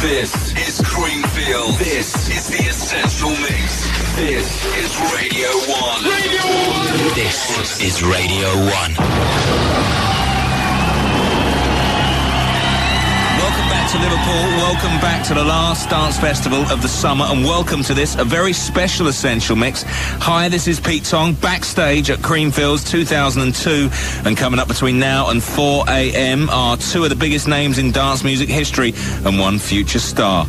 This is Creamfield. This is the Essential Mix. This is Radio 1. Radio 1! This is Radio 1. To Liverpool. Welcome back to the last dance festival of the summer, and welcome to this, a very special Essential Mix. Hi, this is Pete Tong, backstage at Creamfields 2002, and coming up between now and 4 a.m. are two of the biggest names in dance music history and one future star.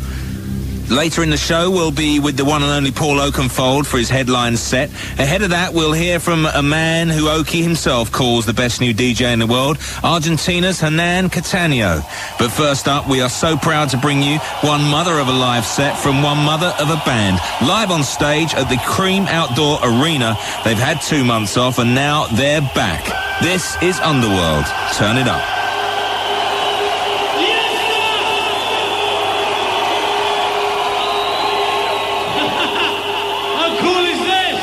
Later in the show, we'll be with the one and only Paul Oakenfold for his headline set. Ahead of that, we'll hear from a man who Oki himself calls the best new DJ in the world, Argentina's Hernan Cattaneo. But first up, we are so proud to bring you one mother of a live set from one mother of a band. Live on stage at the Cream Outdoor Arena. They've had two months off and now they're back. This is Underworld. Turn it up. How cool is this?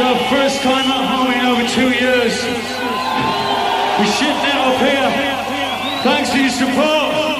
Our first time at home in over two years. We shipped it up here. Thanks for your support.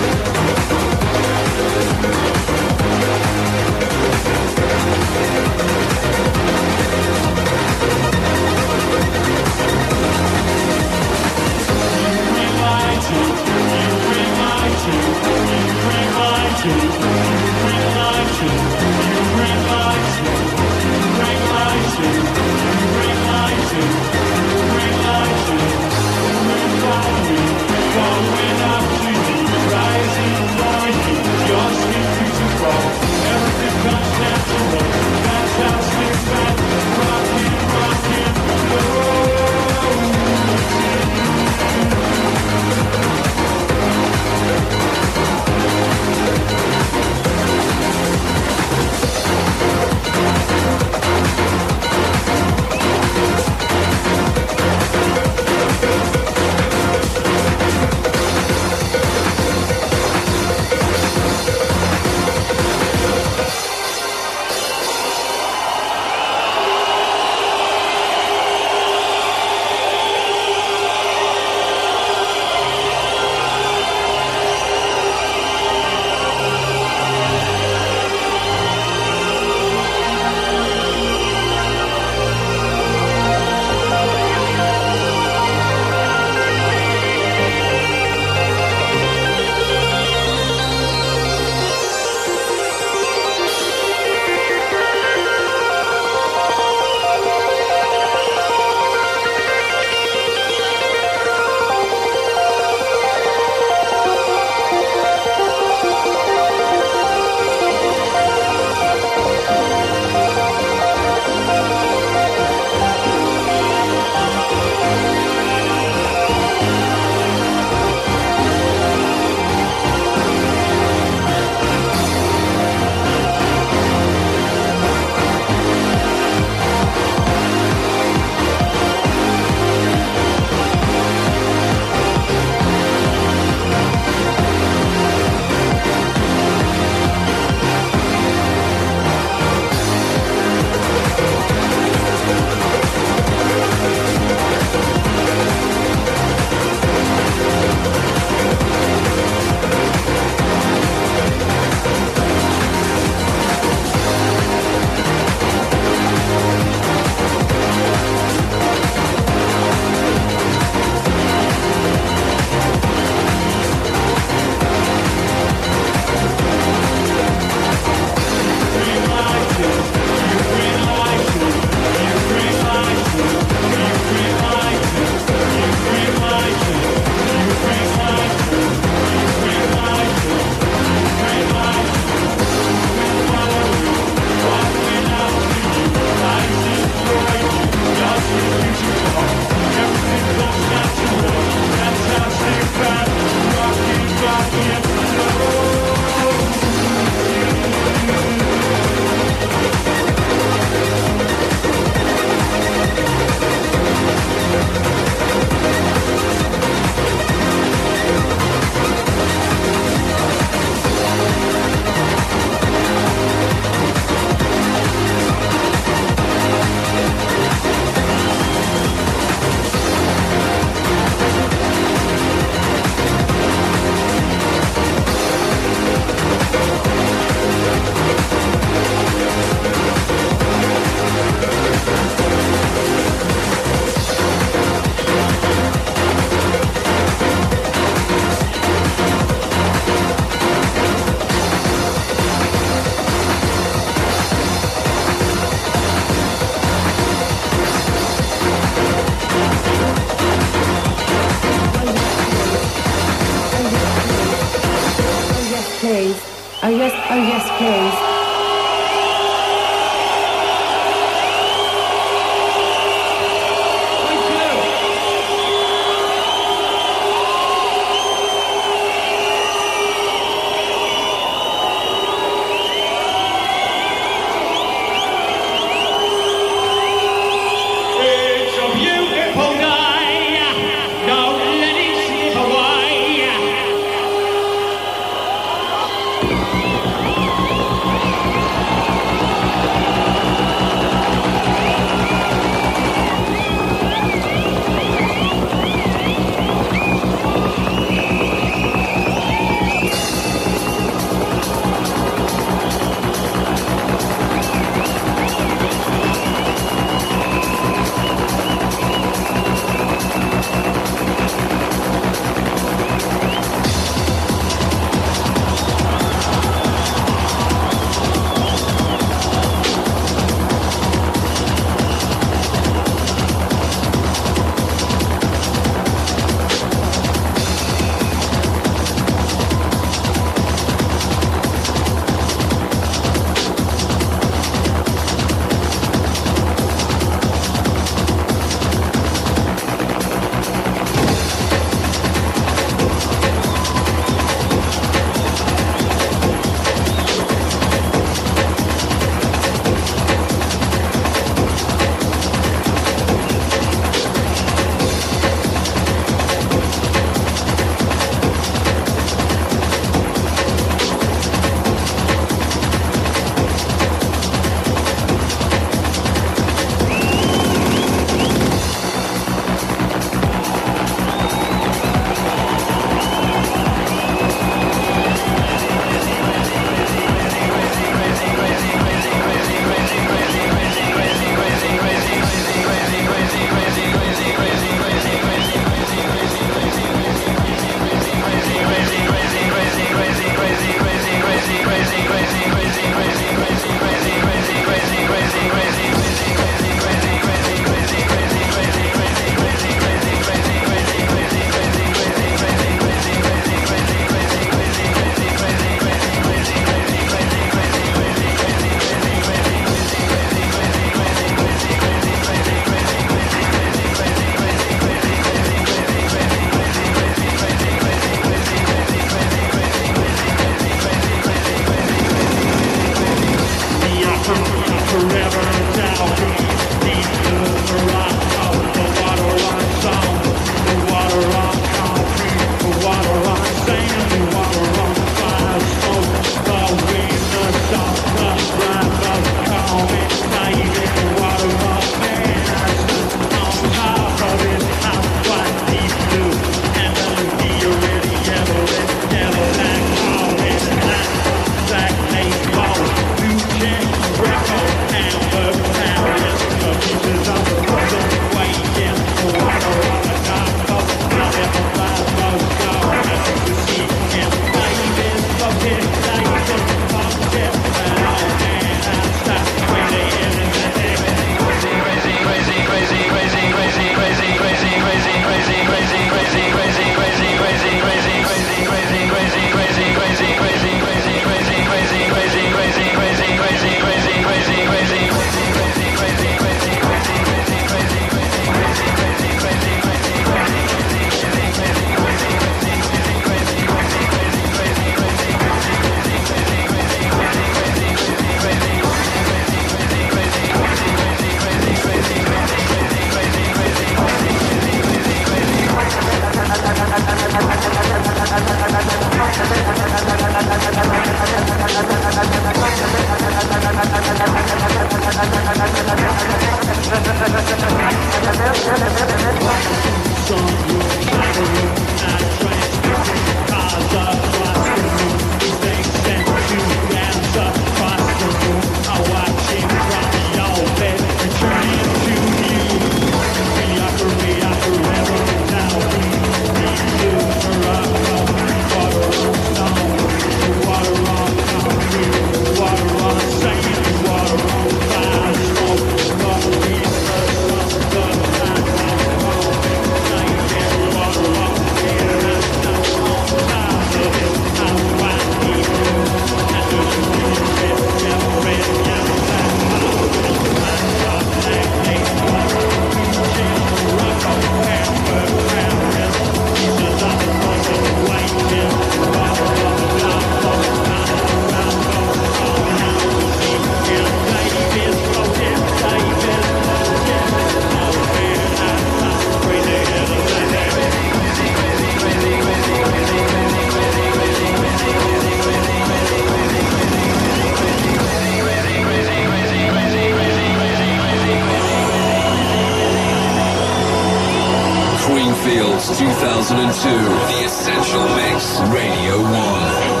Fields 2002. The Essential Mix, Radio 1.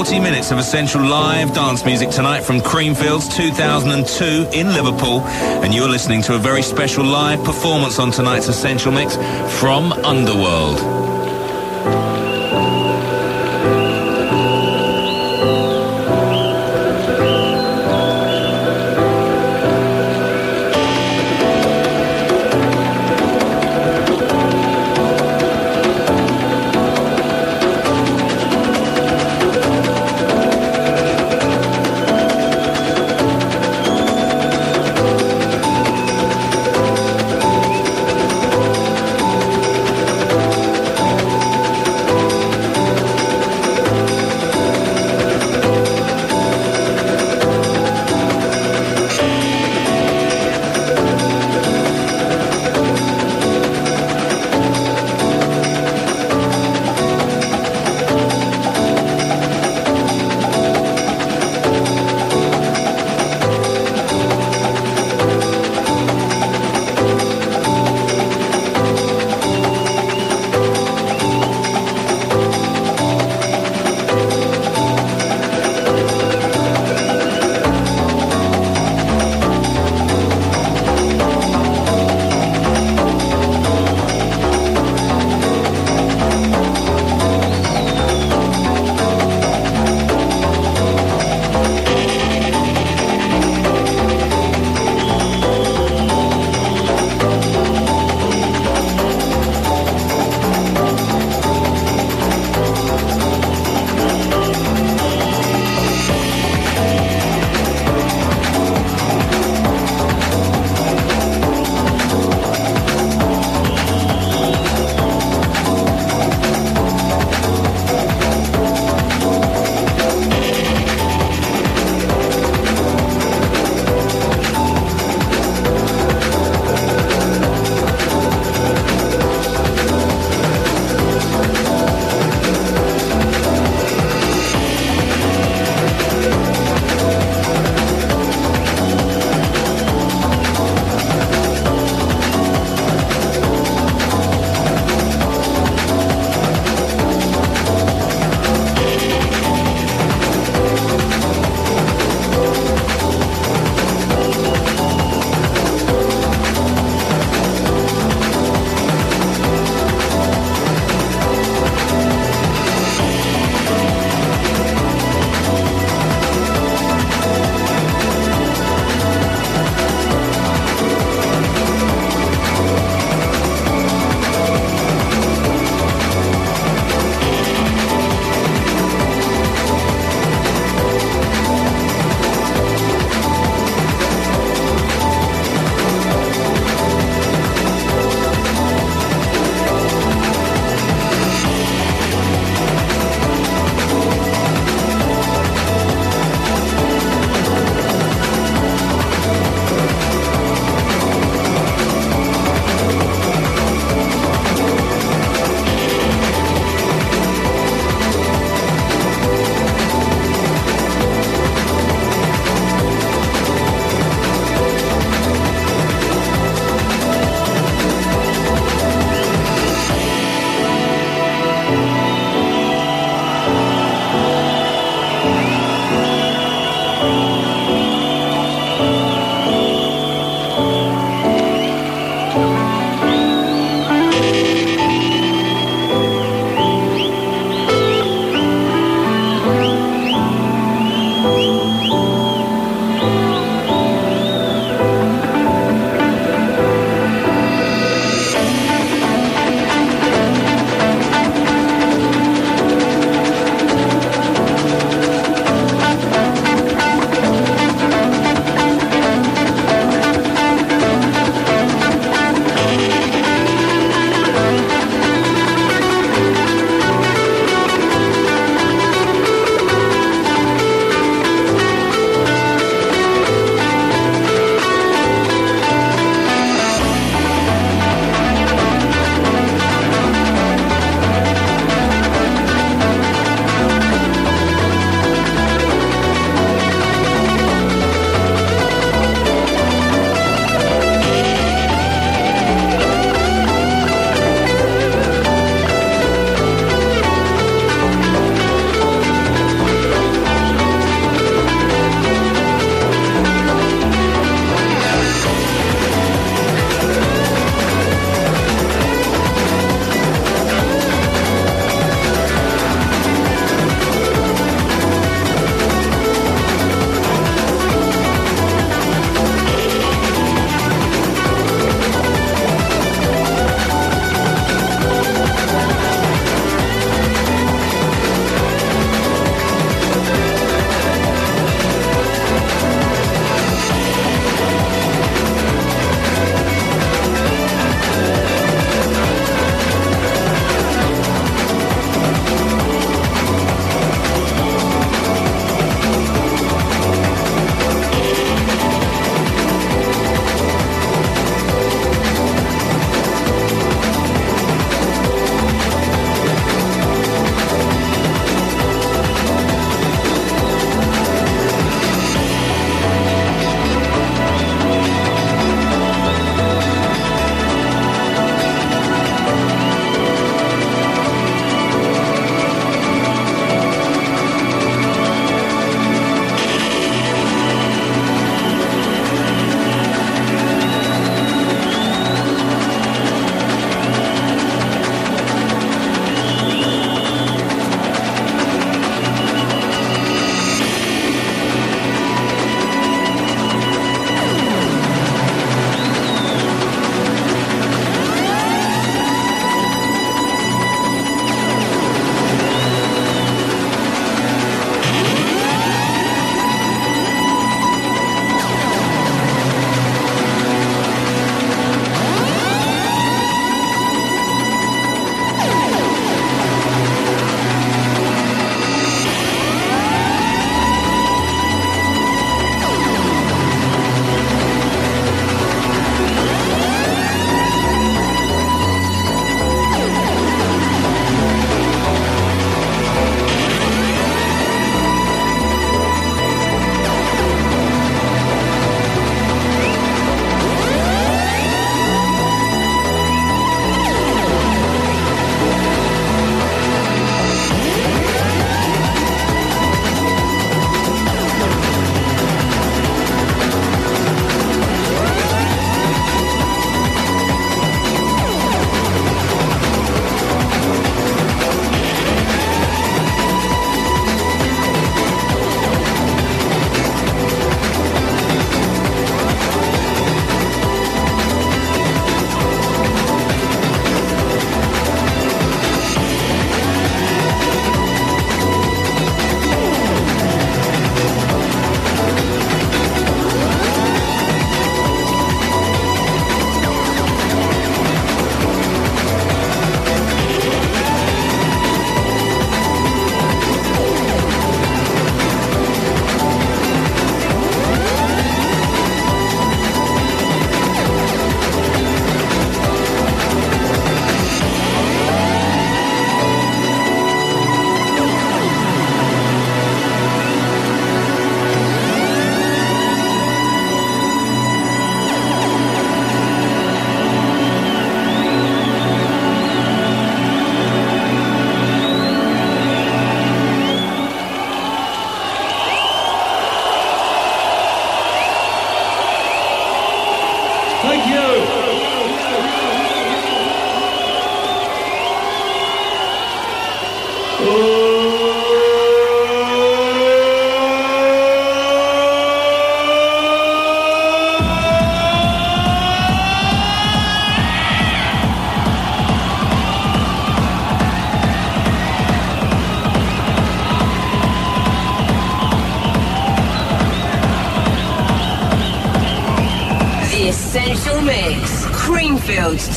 40 minutes of essential live dance music tonight from Creamfields 2002 in Liverpool. And you're listening to a very special live performance on tonight's Essential Mix from Underworld.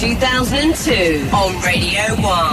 2002 on Radio 1.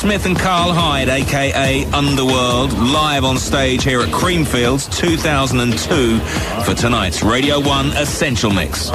Smith and Karl Hyde, aka Underworld, live on stage here at Creamfields 2002 for tonight's Radio 1 Essential Mix.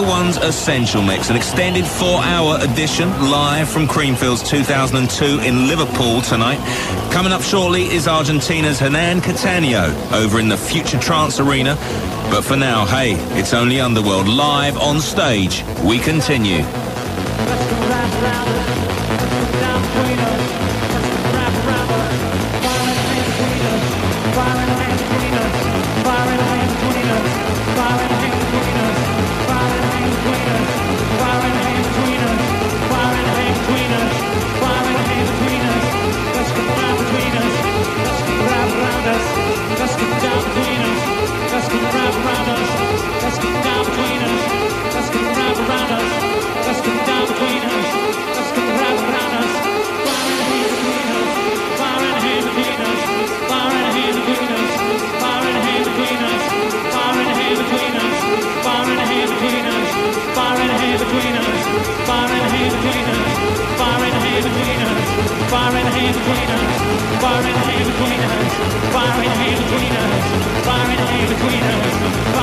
1's Essential Mix, an extended four-hour edition live from Creamfields 2002 in Liverpool tonight. Coming up shortly is Argentina's Hernan Cattaneo over in the Future Trance Arena. But for now, hey, it's only Underworld live on stage. We continue. between us, far and away between us, far and away between us, far and away between us.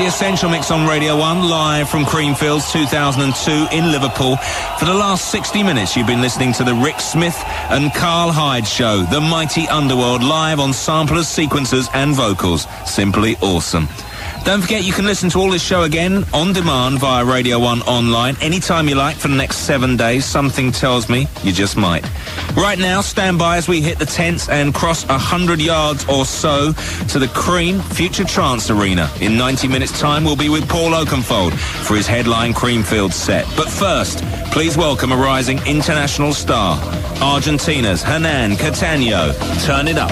The Essential Mix on Radio 1, live from Creamfields 2002 in Liverpool. For the last 60 minutes, you've been listening to the Rick Smith and Karl Hyde show, The Mighty Underworld, live on samplers, sequences and vocals. Simply awesome. Don't forget you can listen to all this show again on demand via Radio 1 online anytime you like for the next seven days. Something tells me you just might. Right now, stand by as we hit the tents and cross 100 yards or so to the Cream Future Trance Arena. In 90 minutes' time, we'll be with Paul Oakenfold for his headline Creamfield set. But first, please welcome a rising international star, Argentina's Hernan Cattaneo. Turn it up.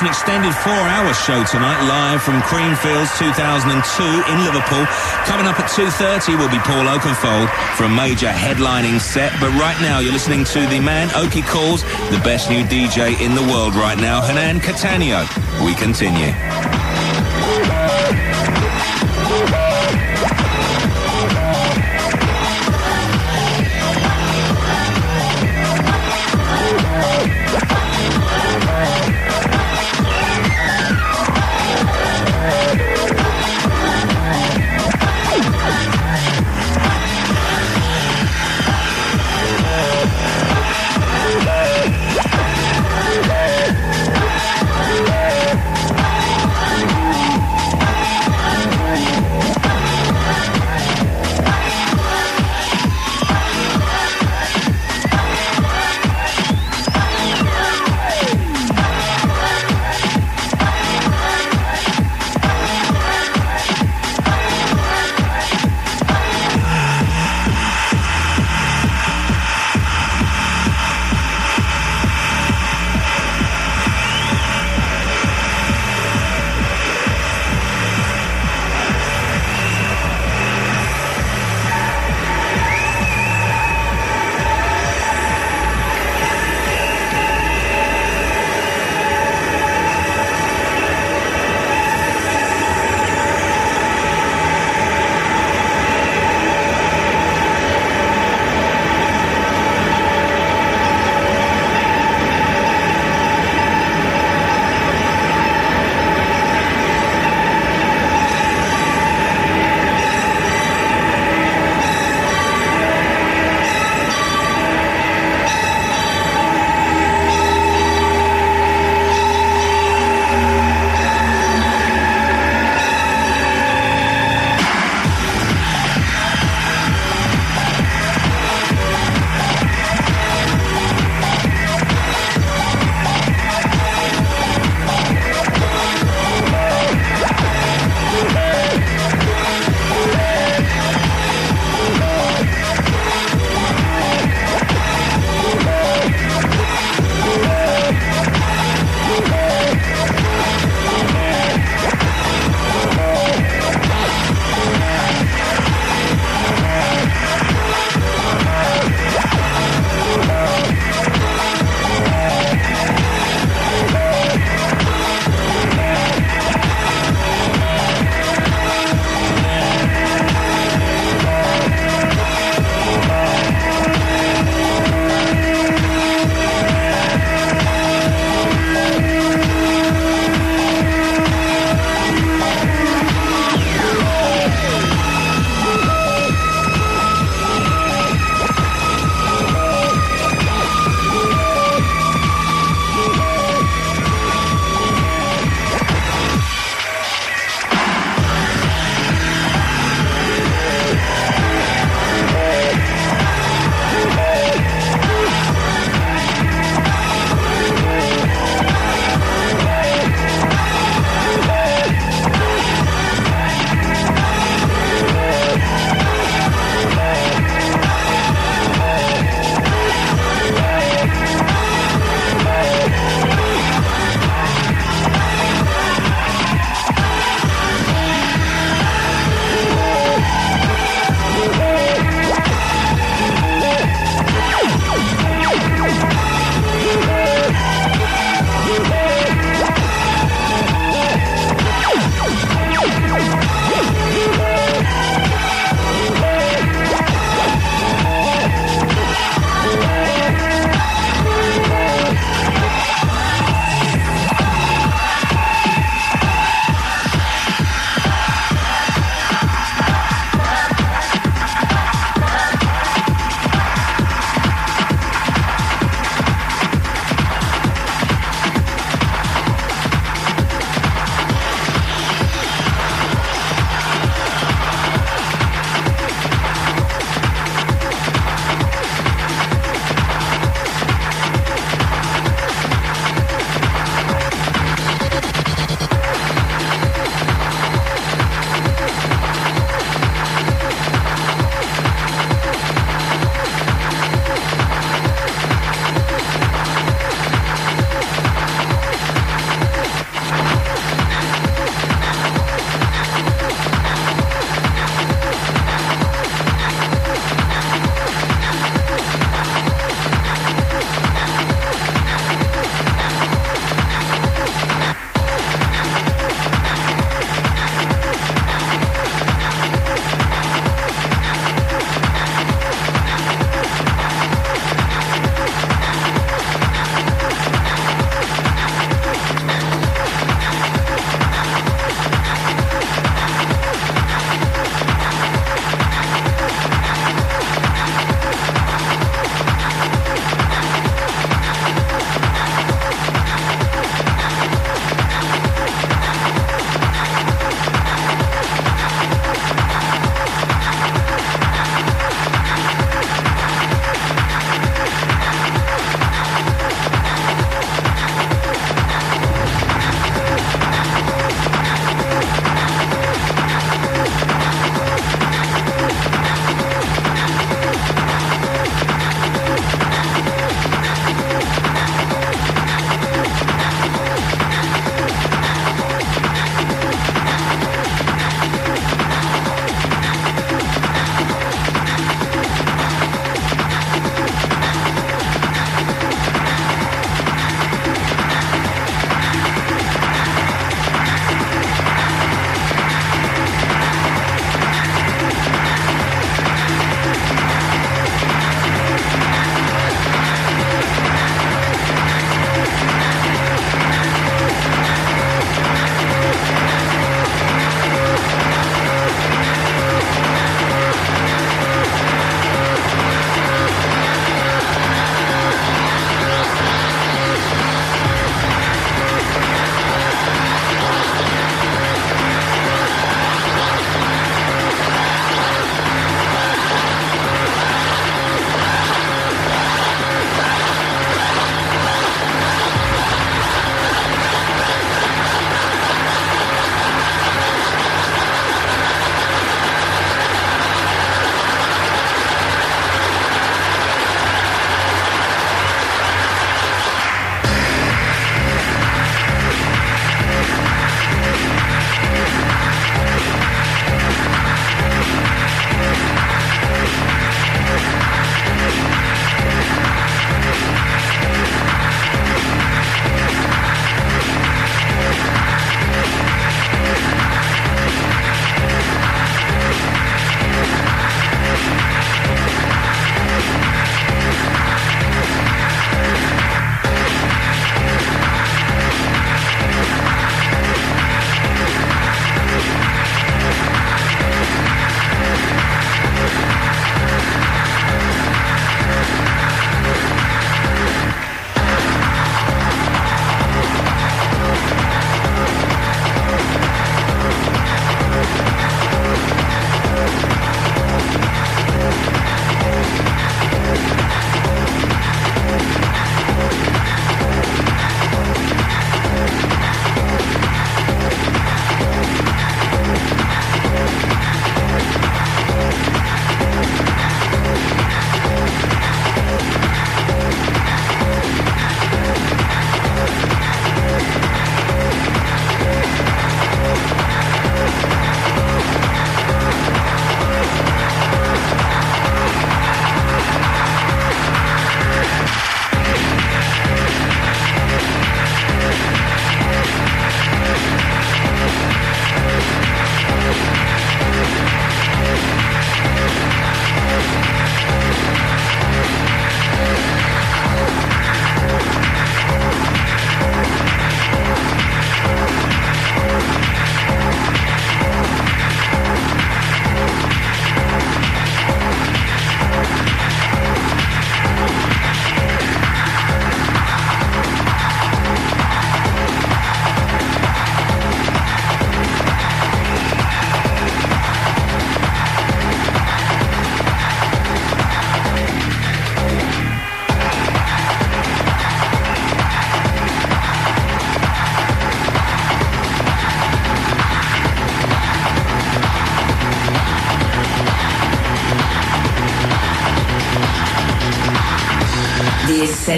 Mix, an extended four-hour show tonight, live from Creamfields 2002 in Liverpool. Coming up at 2.30 will be Paul Oakenfold for a major headlining set. But right now, you're listening to the man Oki calls the best new DJ in the world right now, Hernan Cattaneo. We continue.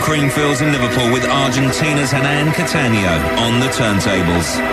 Creamfields in Liverpool with Argentina's Hernan Cattaneo on the turntables.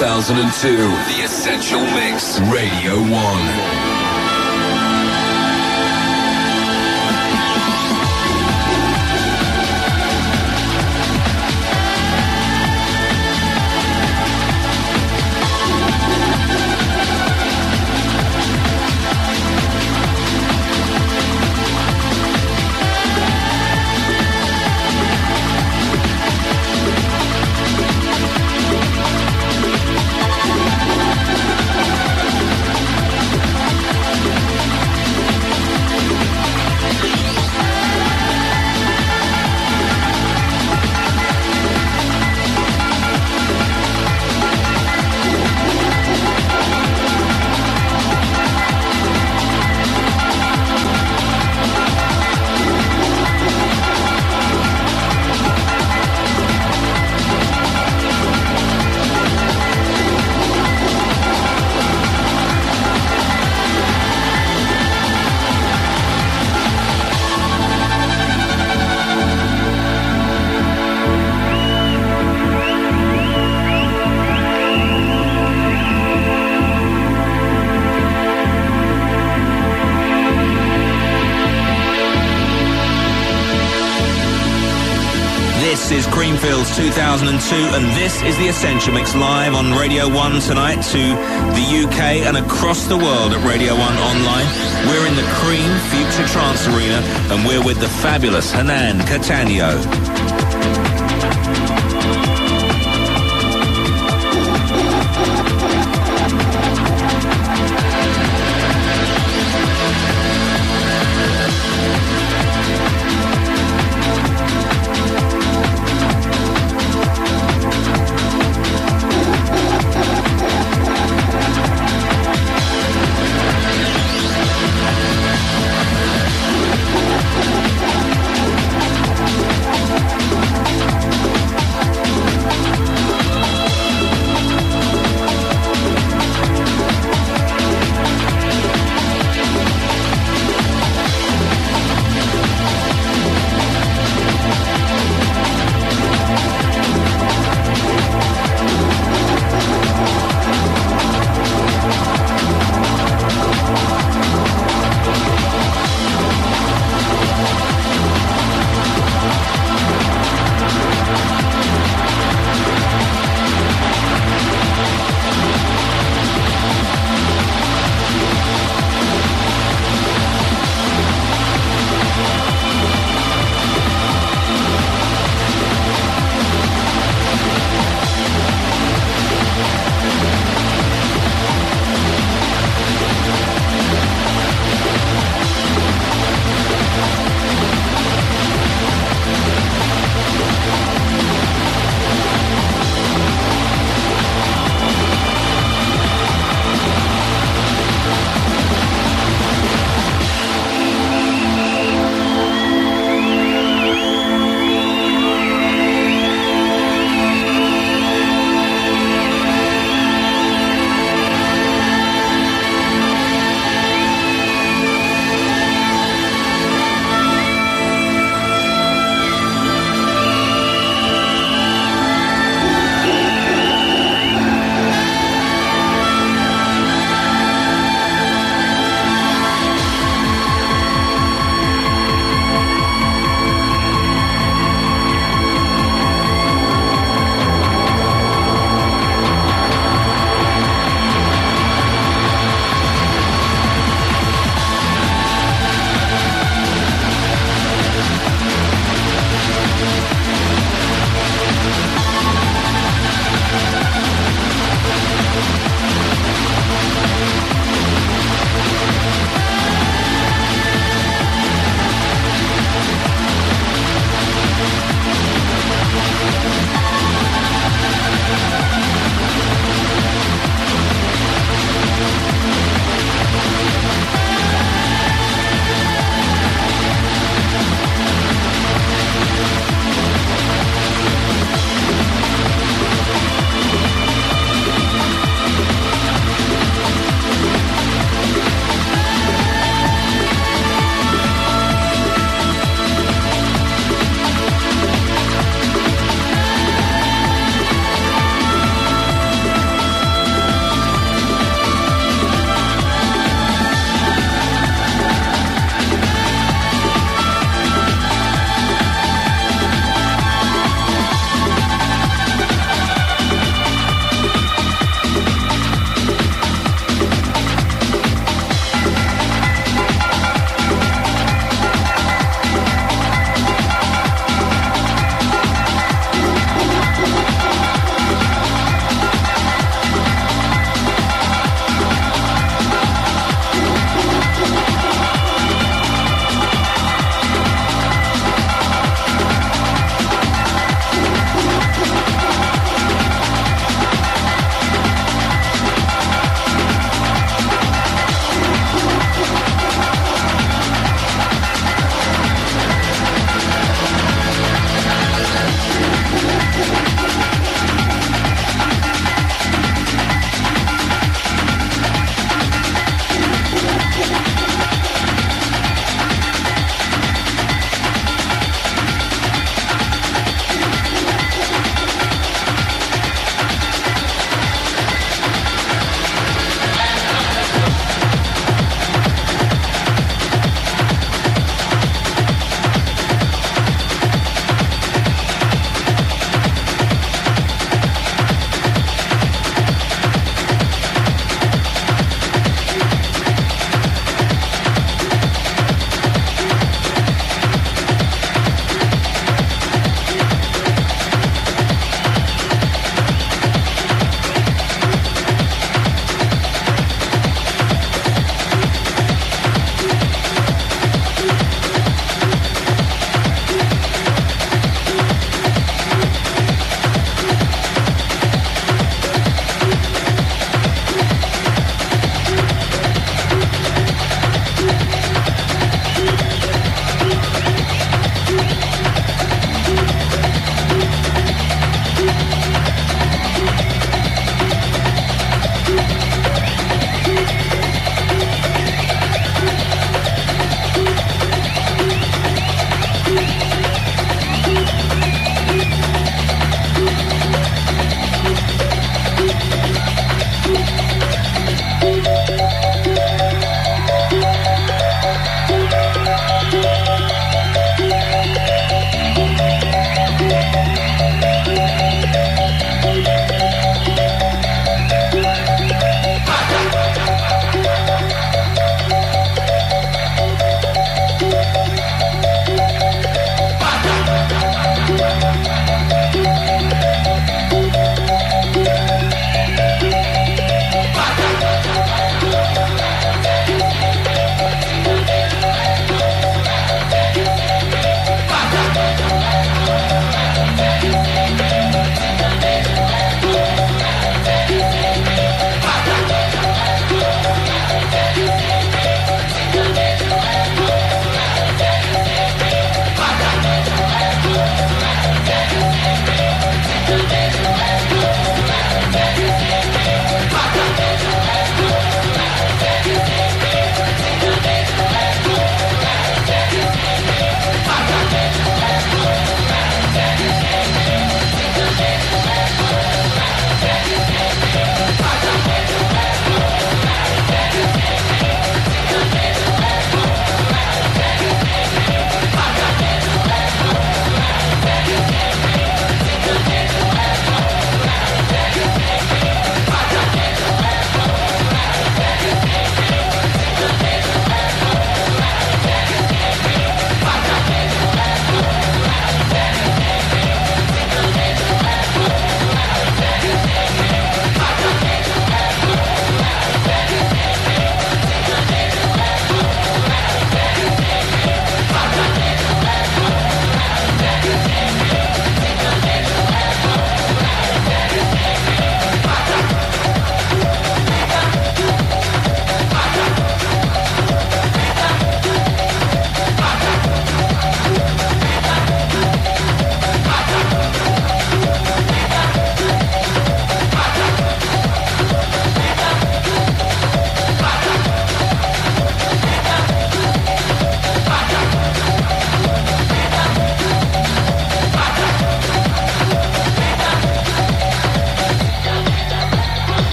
2002. 2002, and this is the Essential Mix live on Radio 1 tonight to the UK and across the world at Radio 1 online. We're in the Cream Future Trance Arena, and we're with the fabulous Hernan Cattaneo.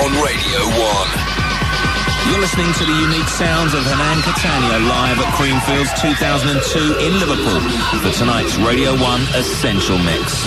on Radio 1. You're listening to the unique sounds of Hernan Cattaneo live at Creamfields 2002 in Liverpool for tonight's Radio 1 Essential Mix.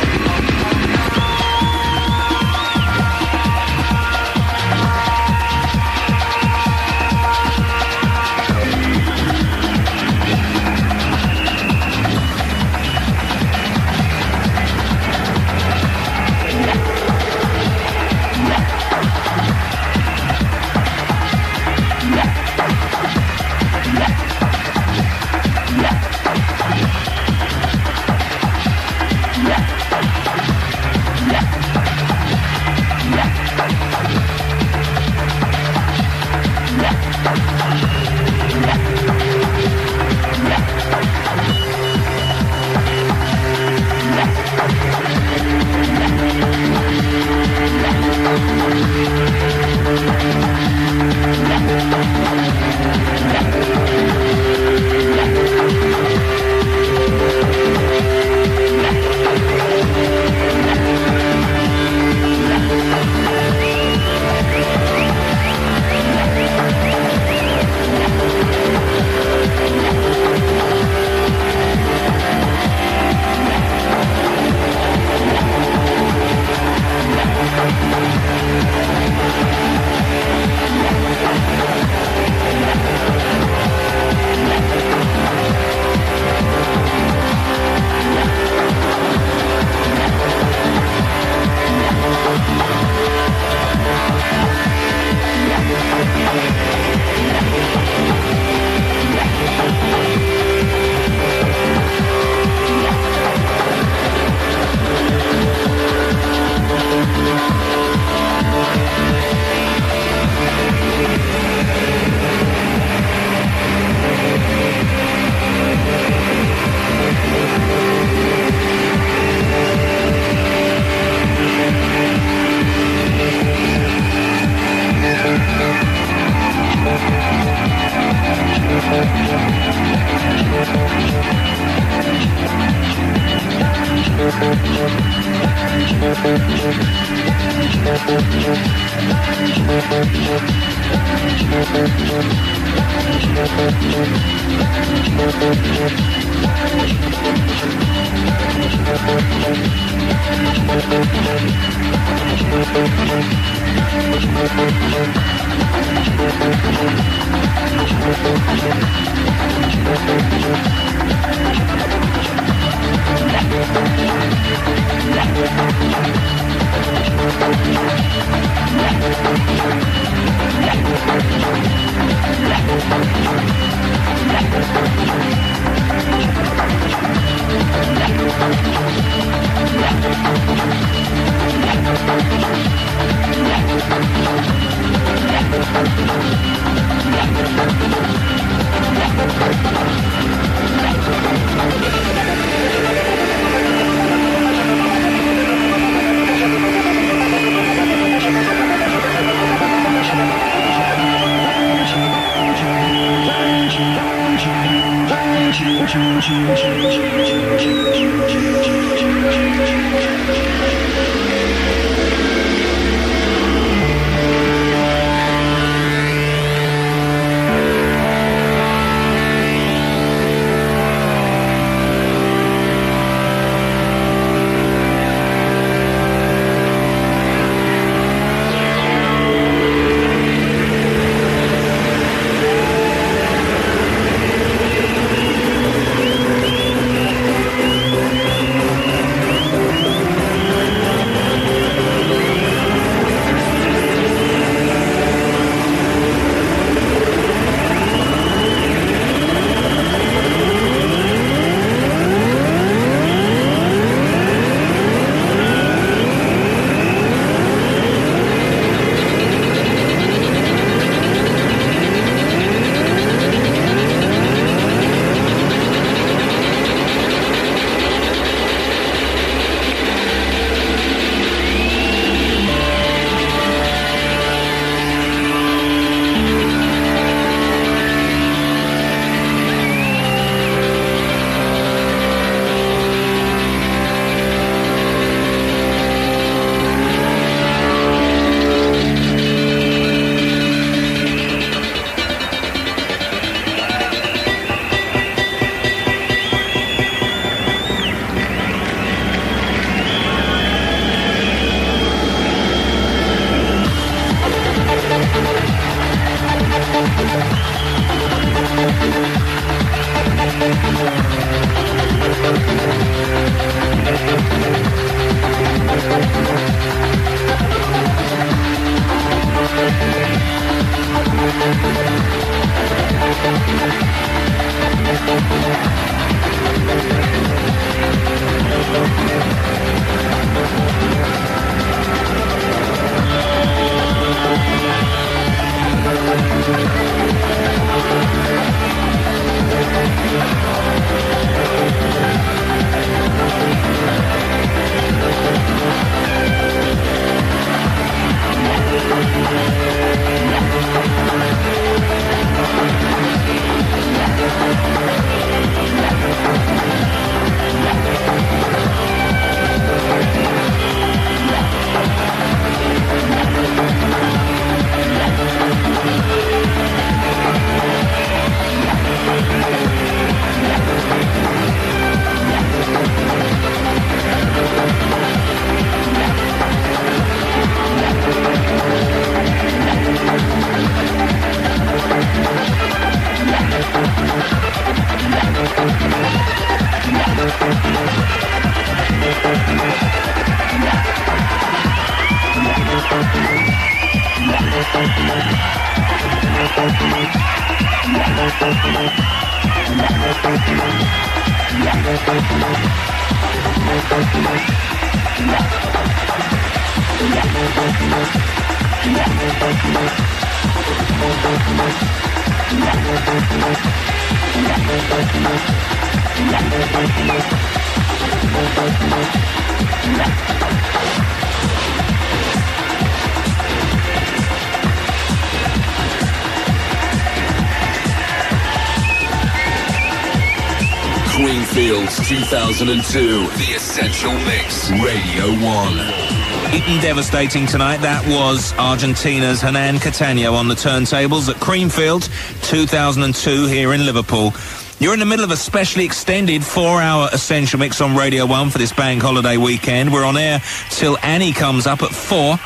2002, The Essential Mix, Radio 1. Eaten devastating tonight. That was Argentina's Hernan Cattaneo on the turntables at Creamfields 2002 here in Liverpool. You're in the middle of a specially extended four-hour Essential Mix on Radio 1 for this bank holiday weekend. We're on air till Annie comes up at 4.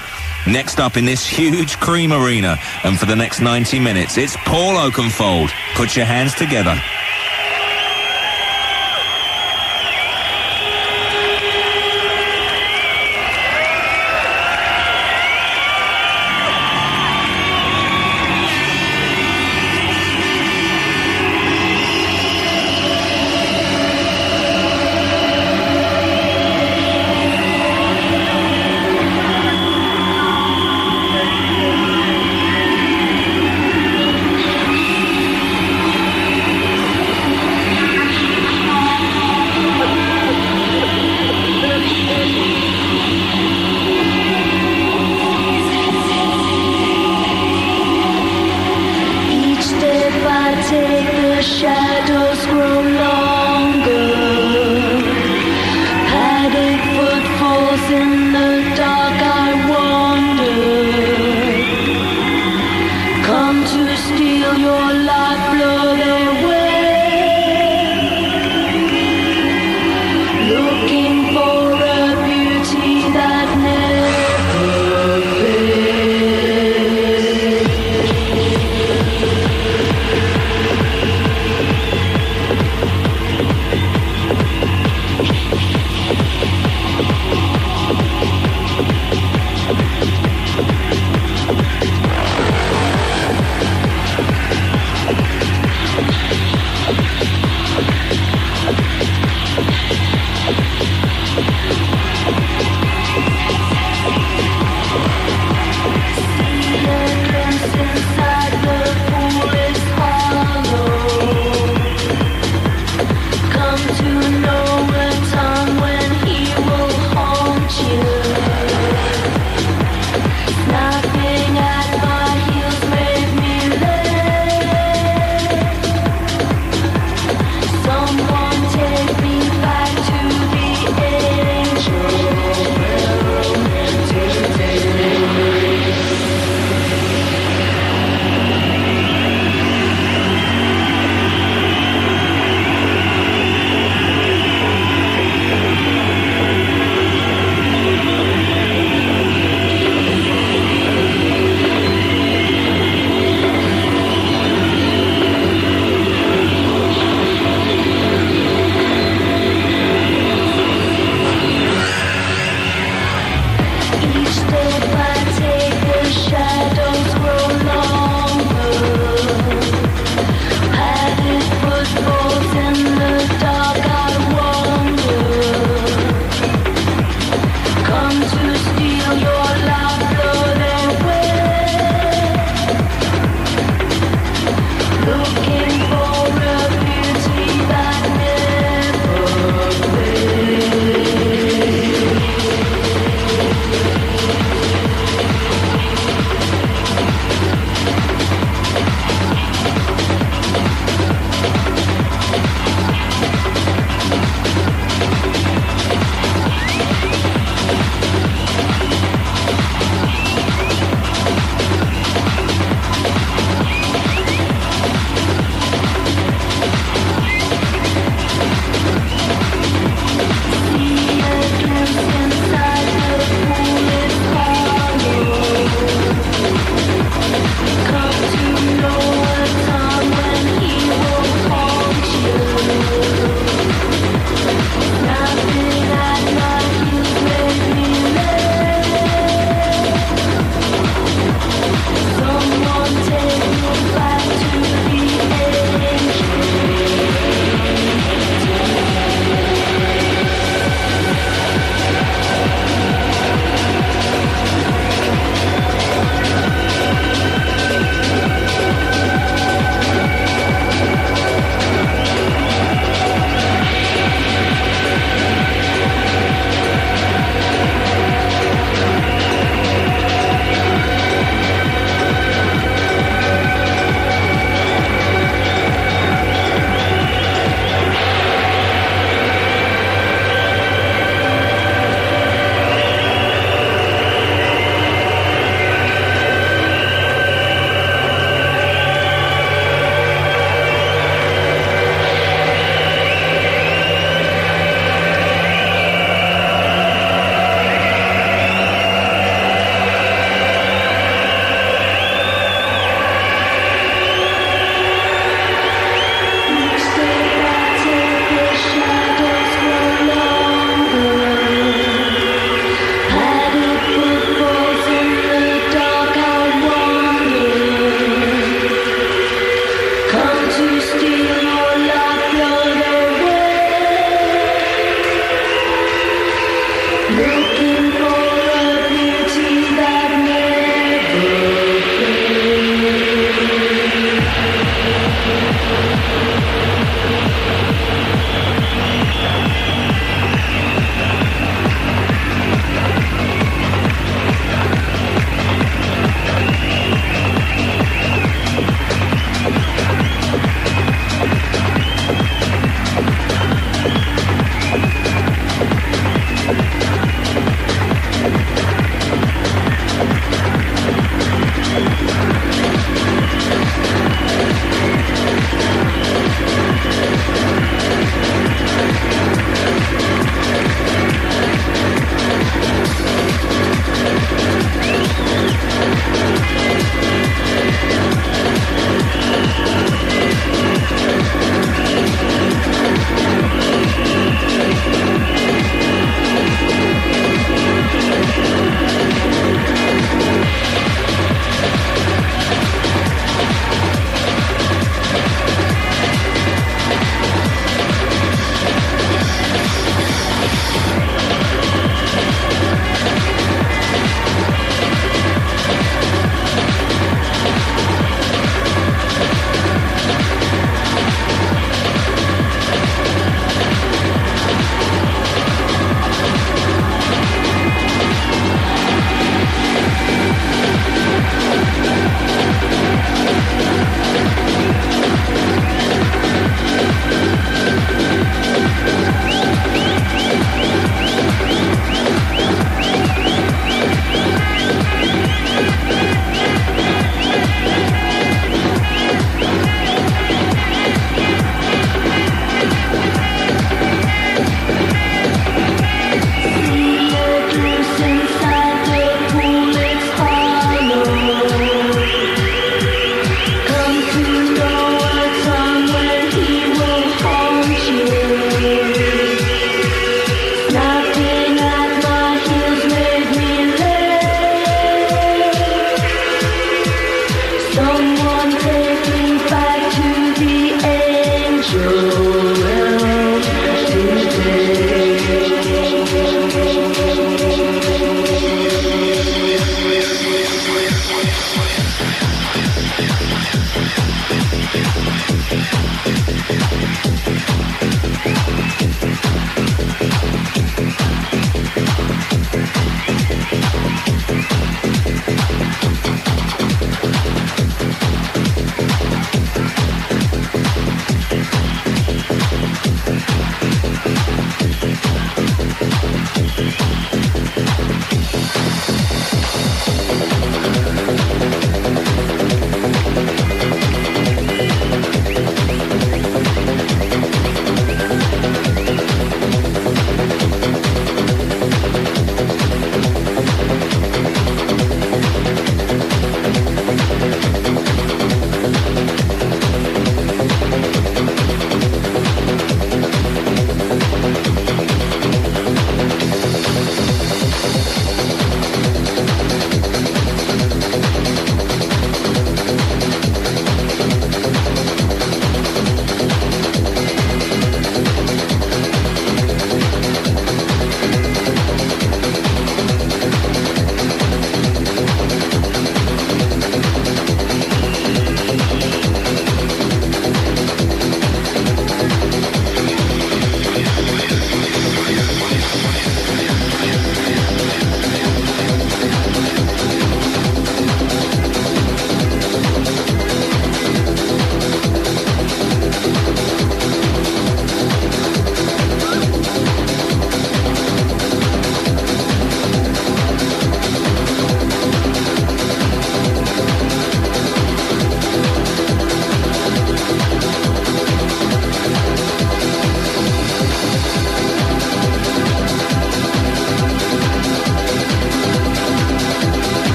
Next up in this huge cream arena. And for the next 90 minutes, it's Paul Oakenfold. Put your hands together.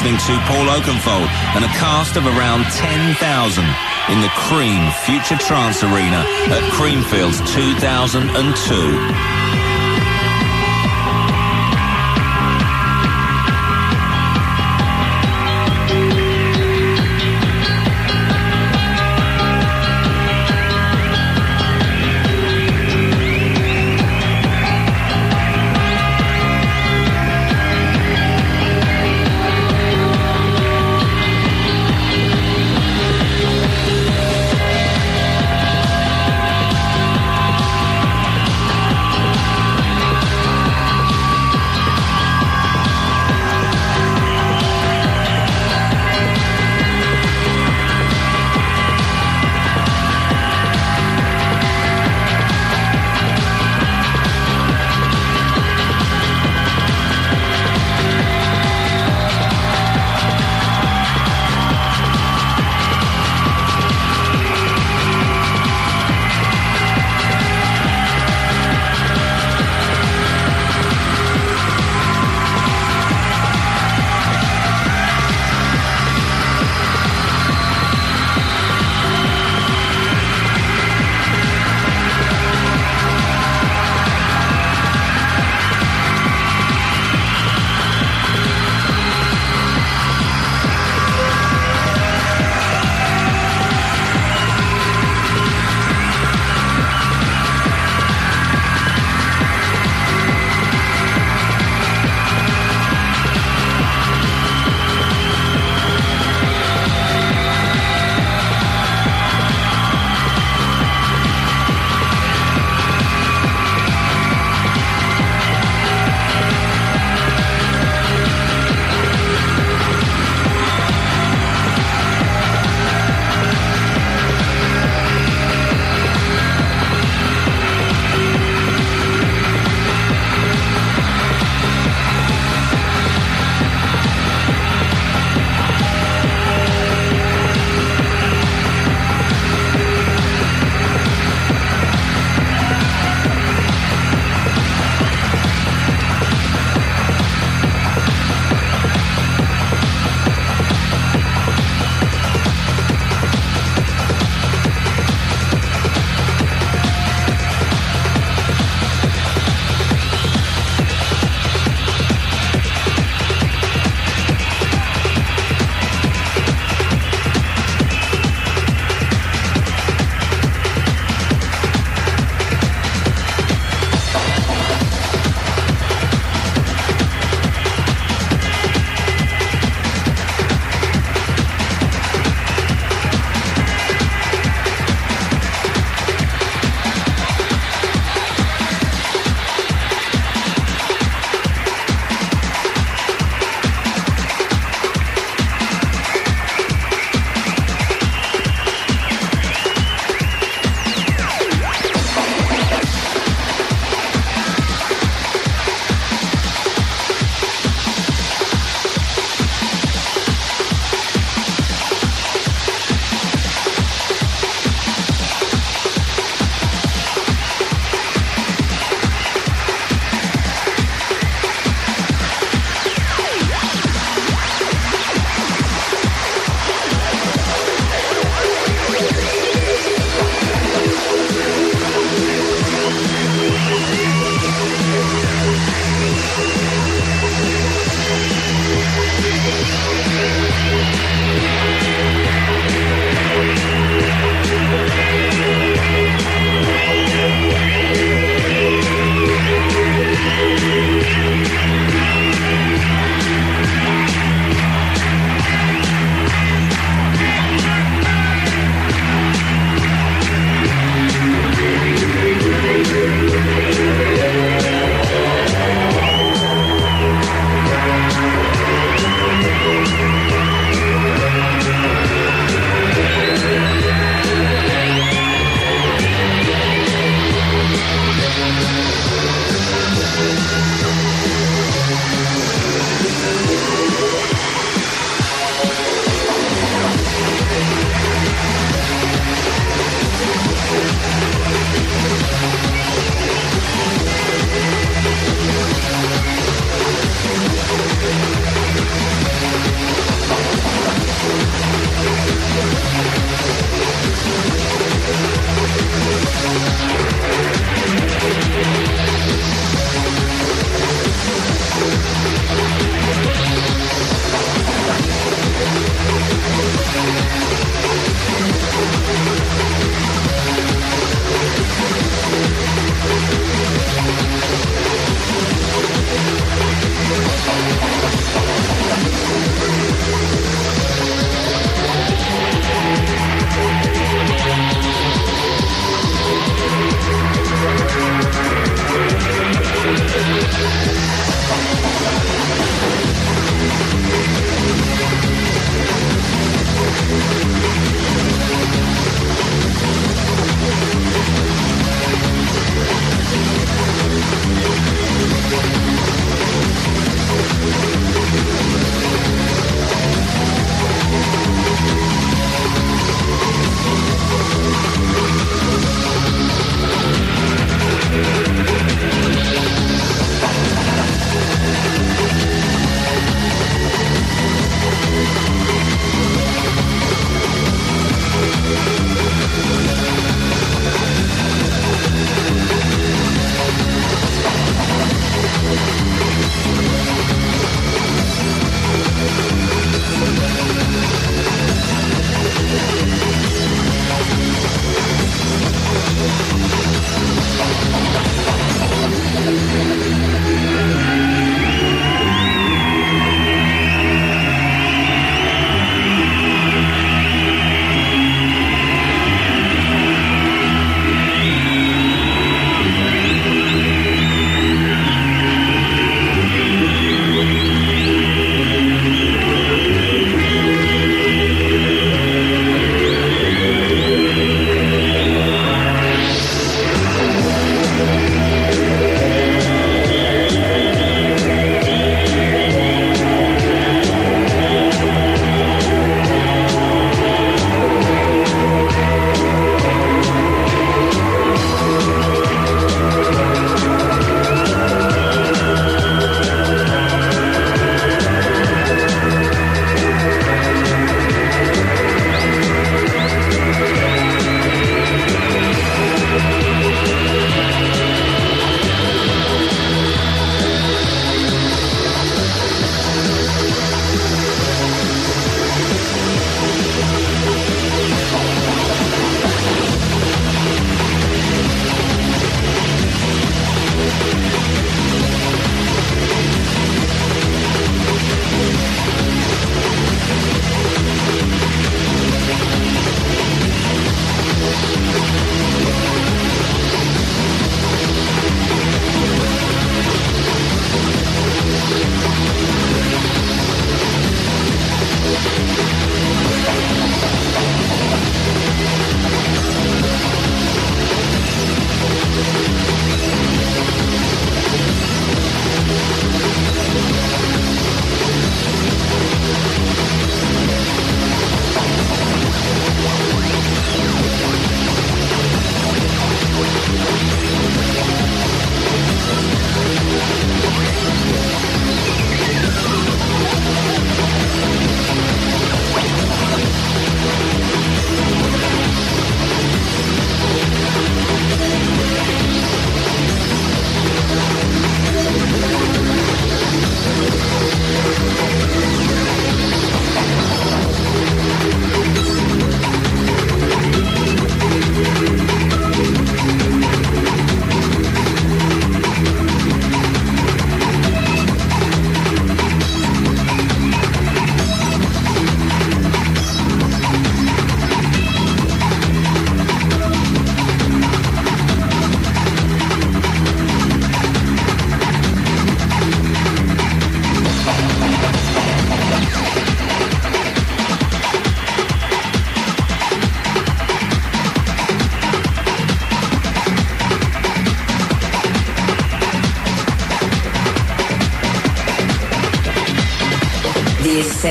Listening to Paul Oakenfold and a cast of around 10,000 in the Cream Future Trance Arena at Creamfields 2002.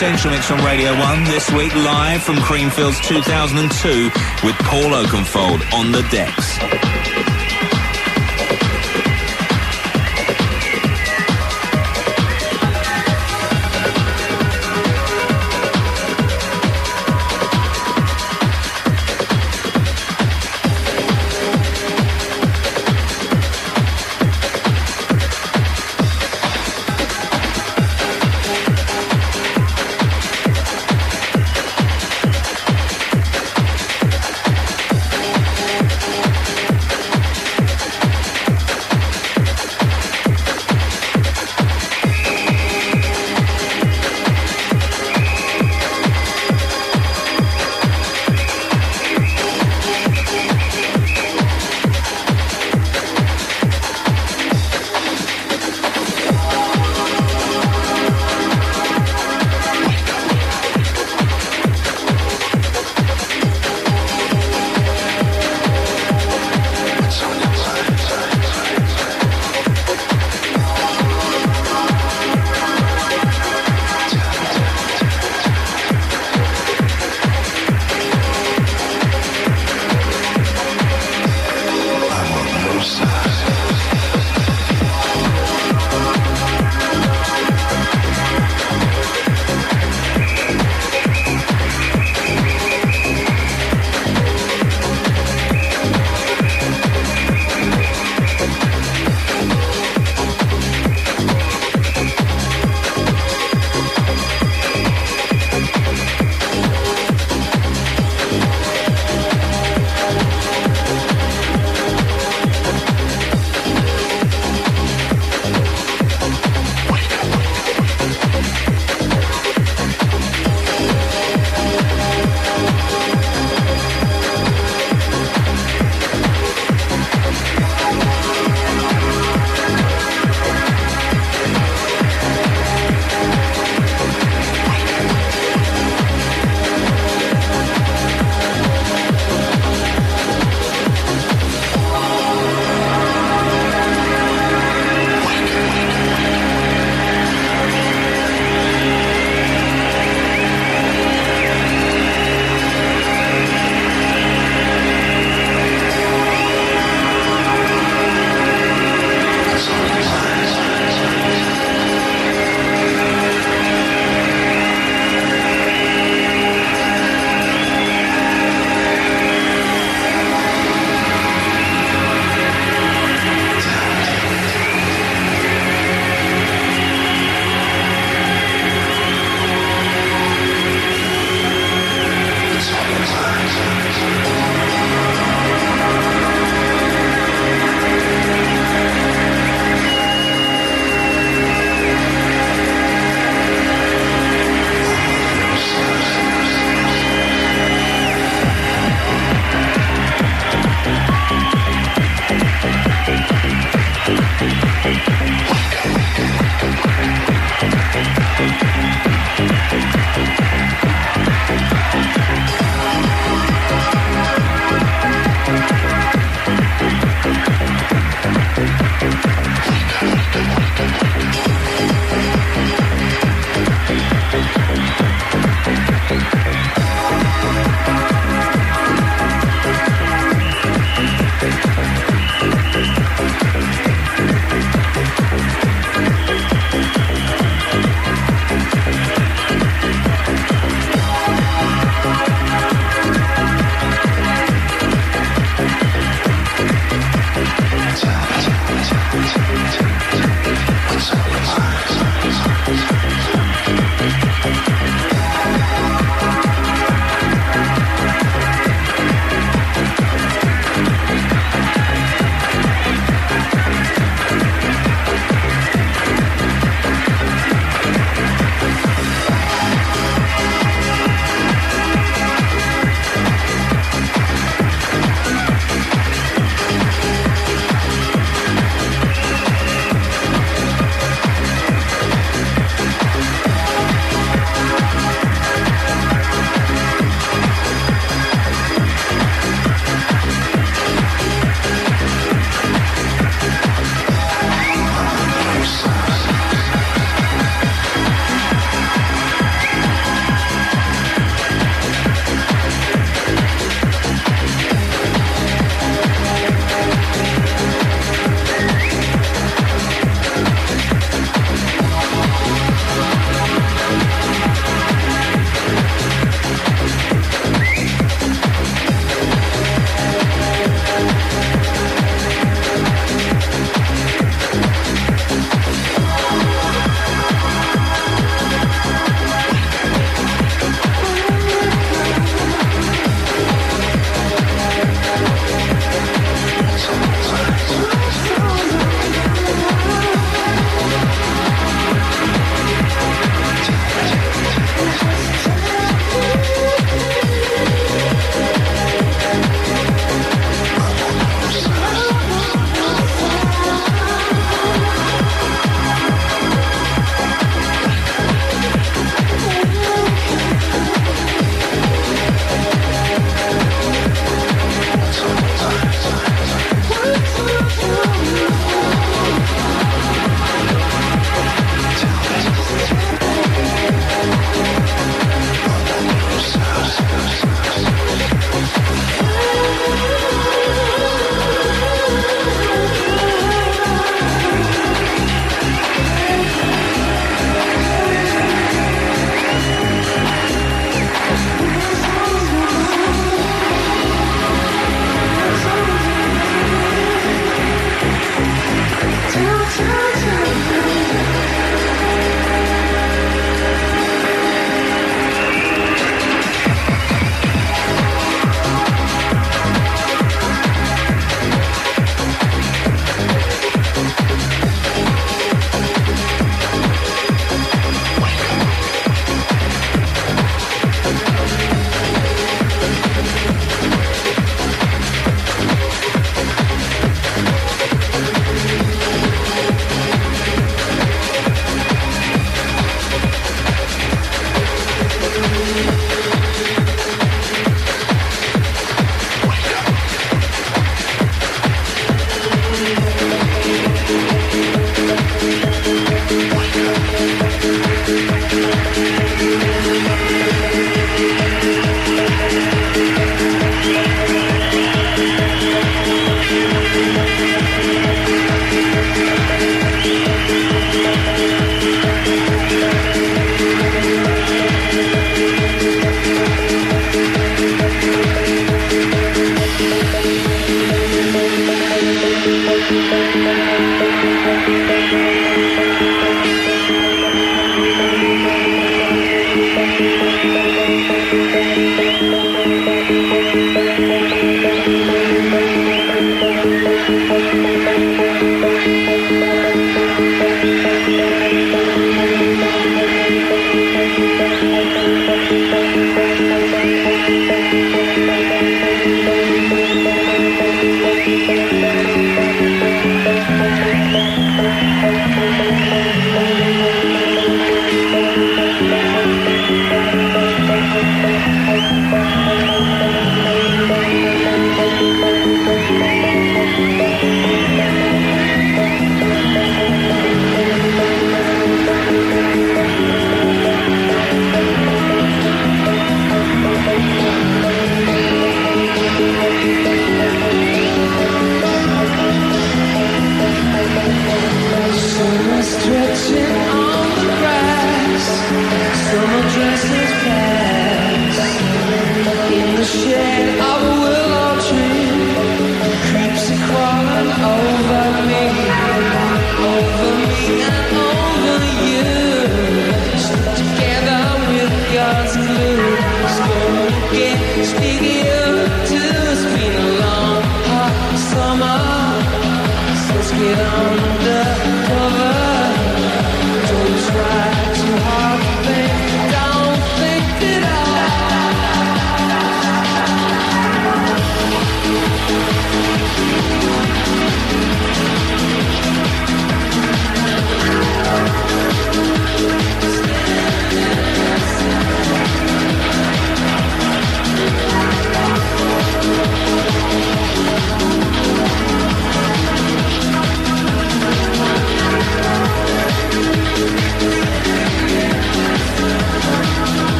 Essential Mix on Radio 1 this week, live from Creamfields 2002 with Paul Oakenfold on the decks.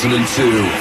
2002.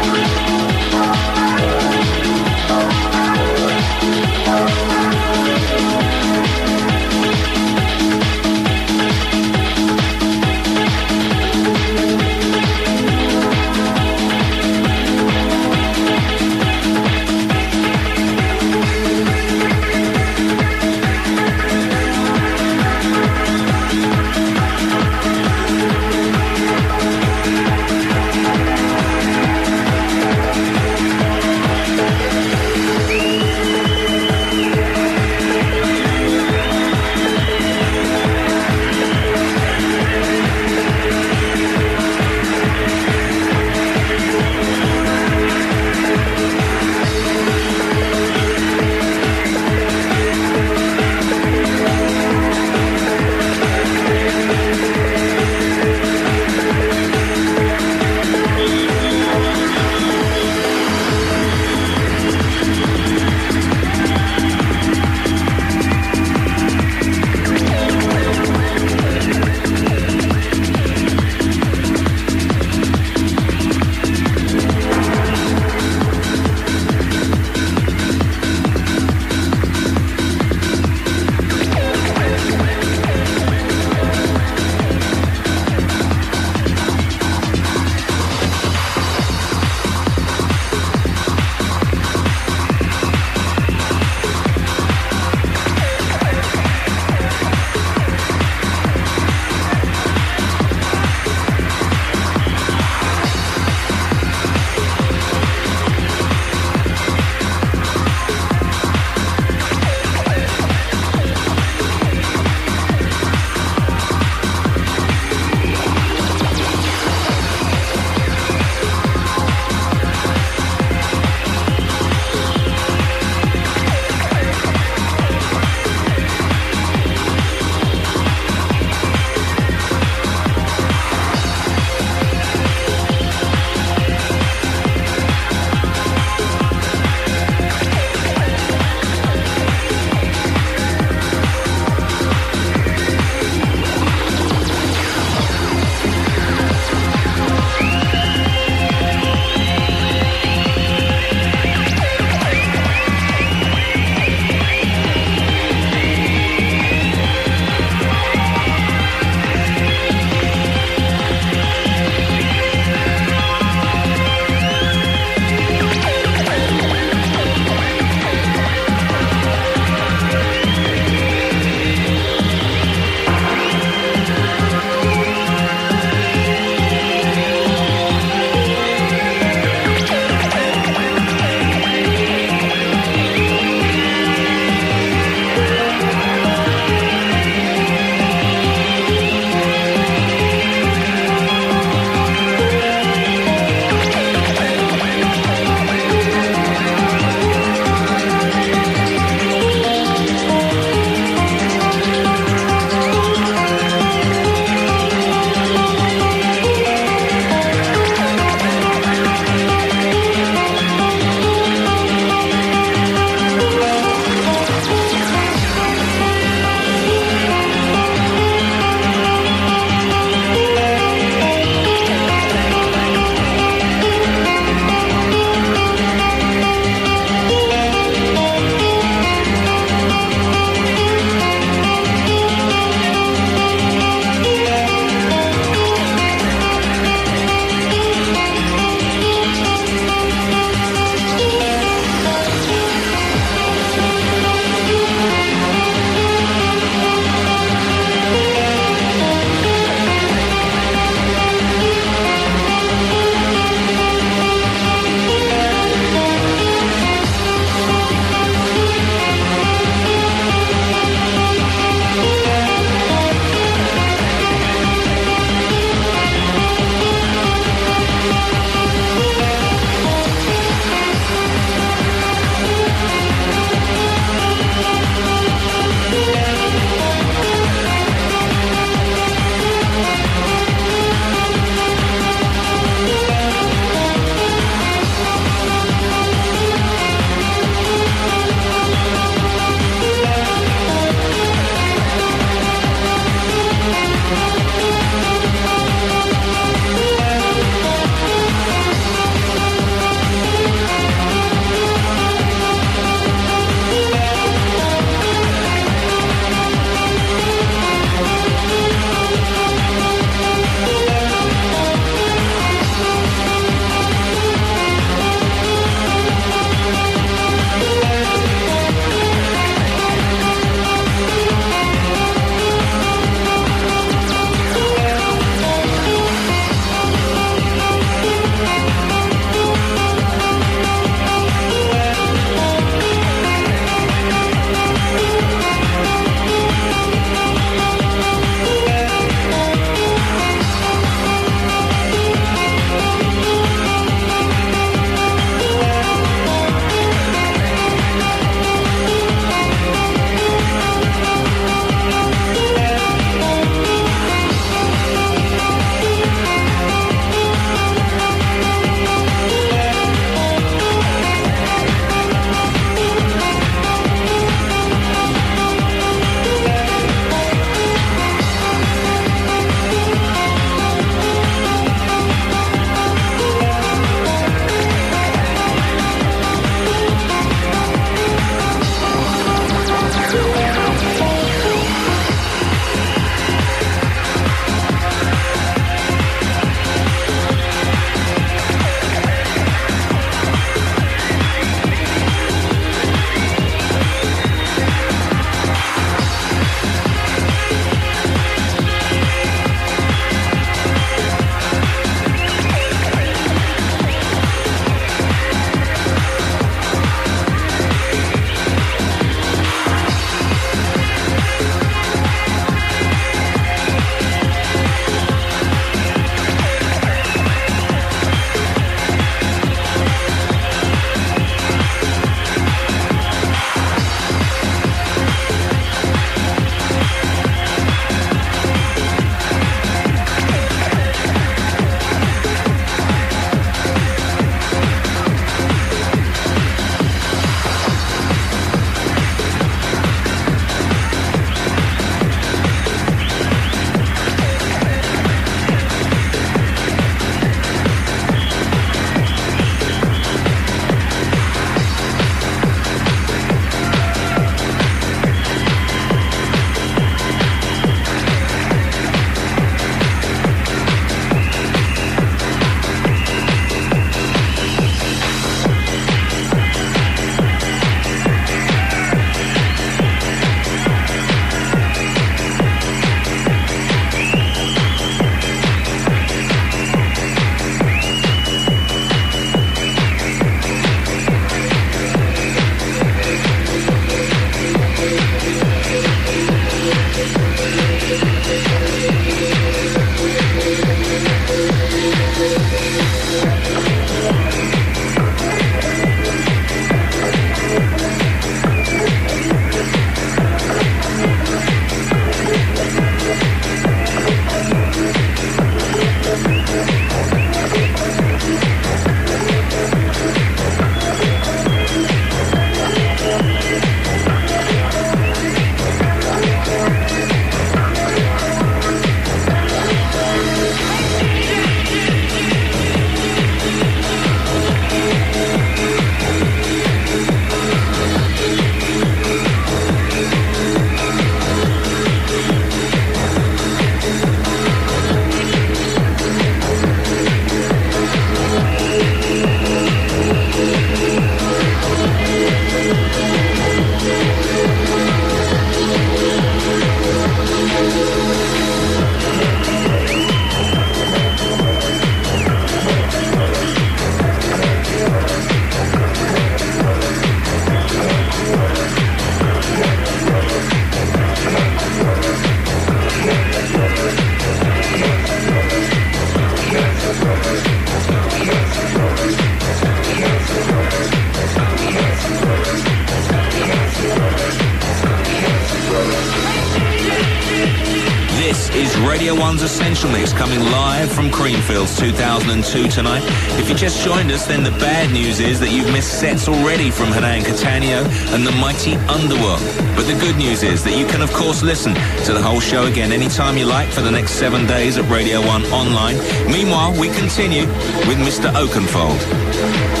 2002 tonight. If you just joined us, then the bad news is that you've missed sets already from Hernan Cattaneo and the Mighty Underworld. But the good news is that you can, of course, listen to the whole show again anytime you like for the next seven days at Radio 1 online. Meanwhile, we continue with Mr. Oakenfold.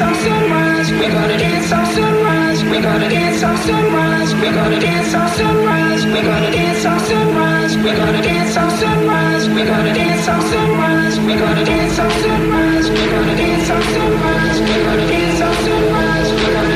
On sunrise, we're gonna dance on sunrise, we're gonna dance on sunrise, we're gonna dance on sunrise, we're gonna dance on sunrise, we're gonna dance on sunrise, we're gonna dance on sunrise, we're gonna dance on sunrise, we're gonna dance on sunrise, we're gonna dance on sunrise, we're gonna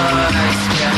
Christ.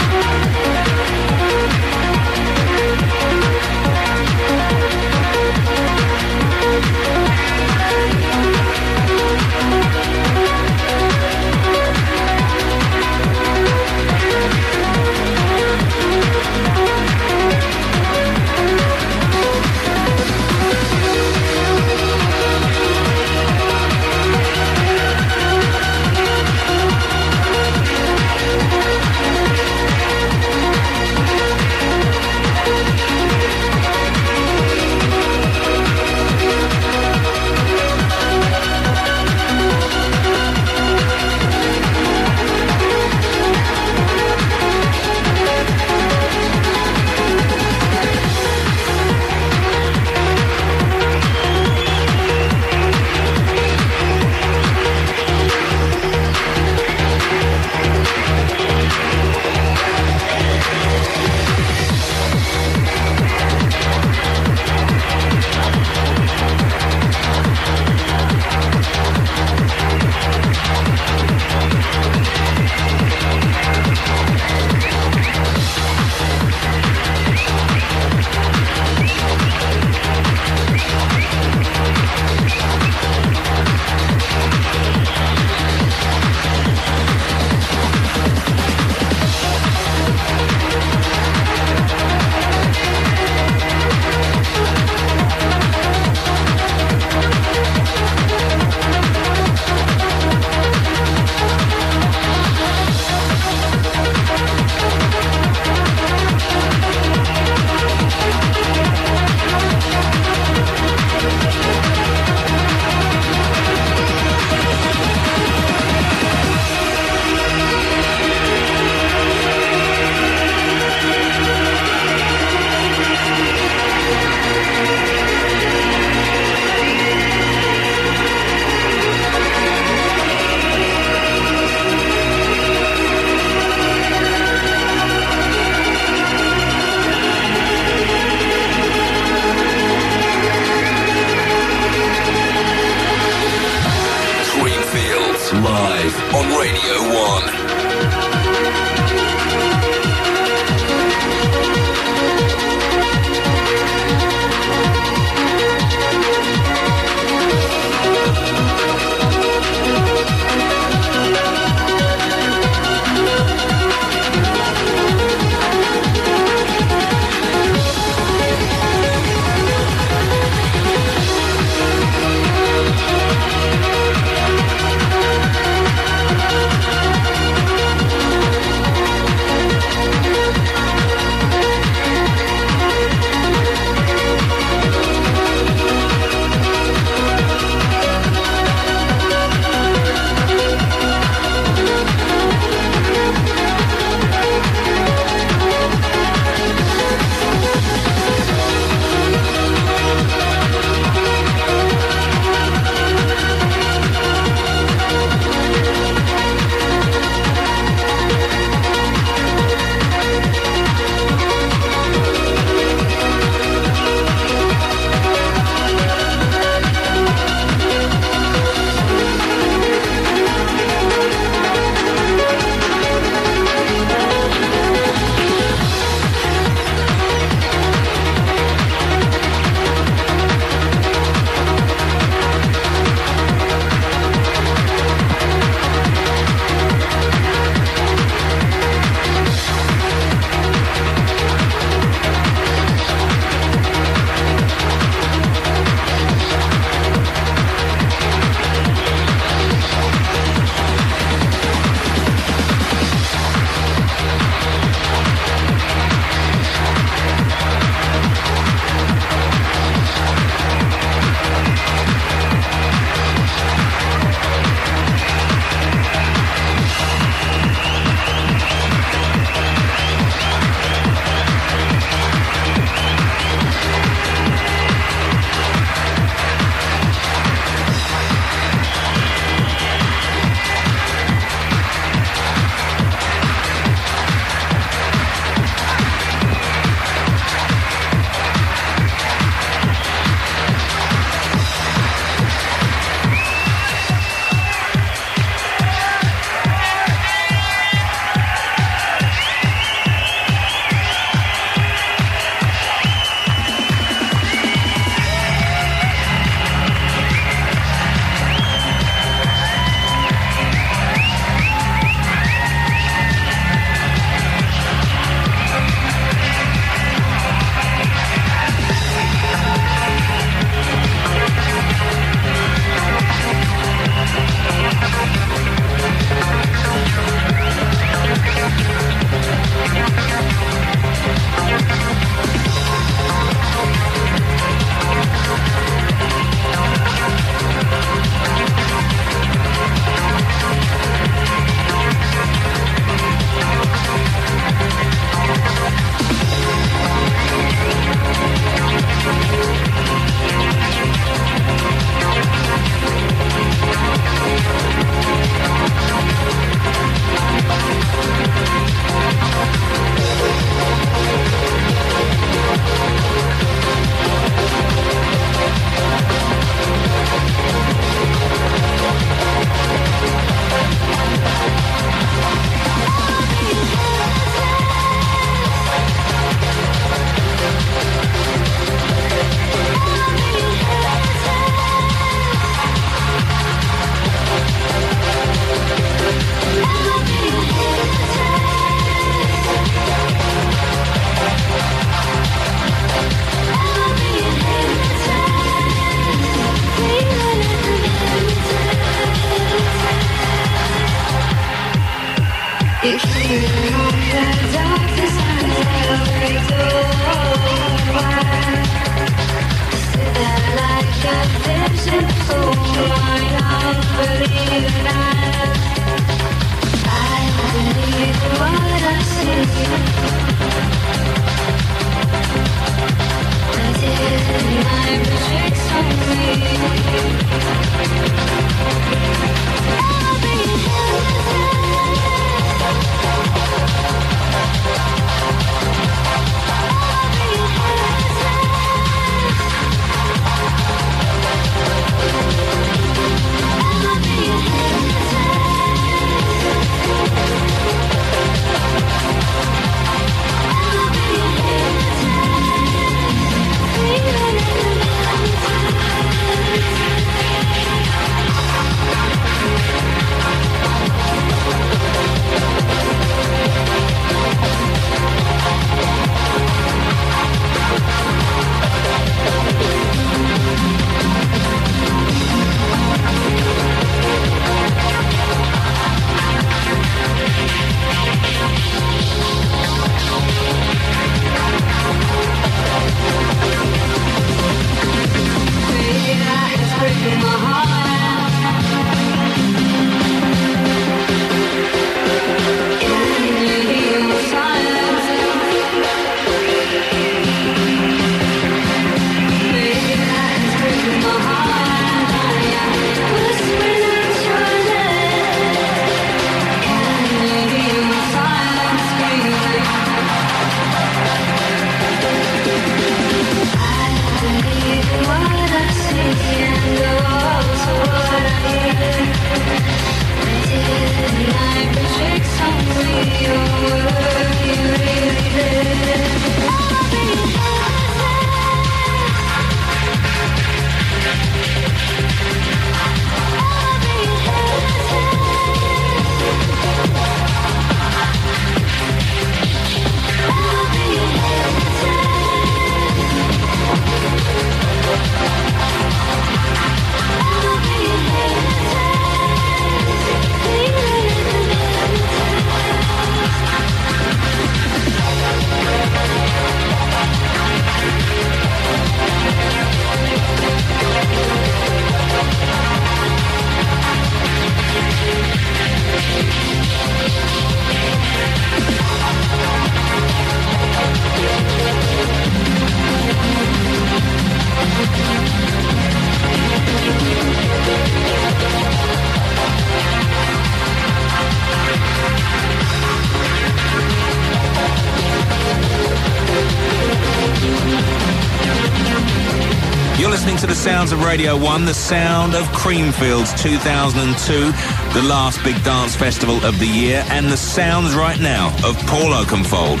Sounds of Radio 1, the sound of Creamfields 2002, the last big dance festival of the year, and the sounds right now of Paul Oakenfold.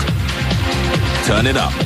Turn it up.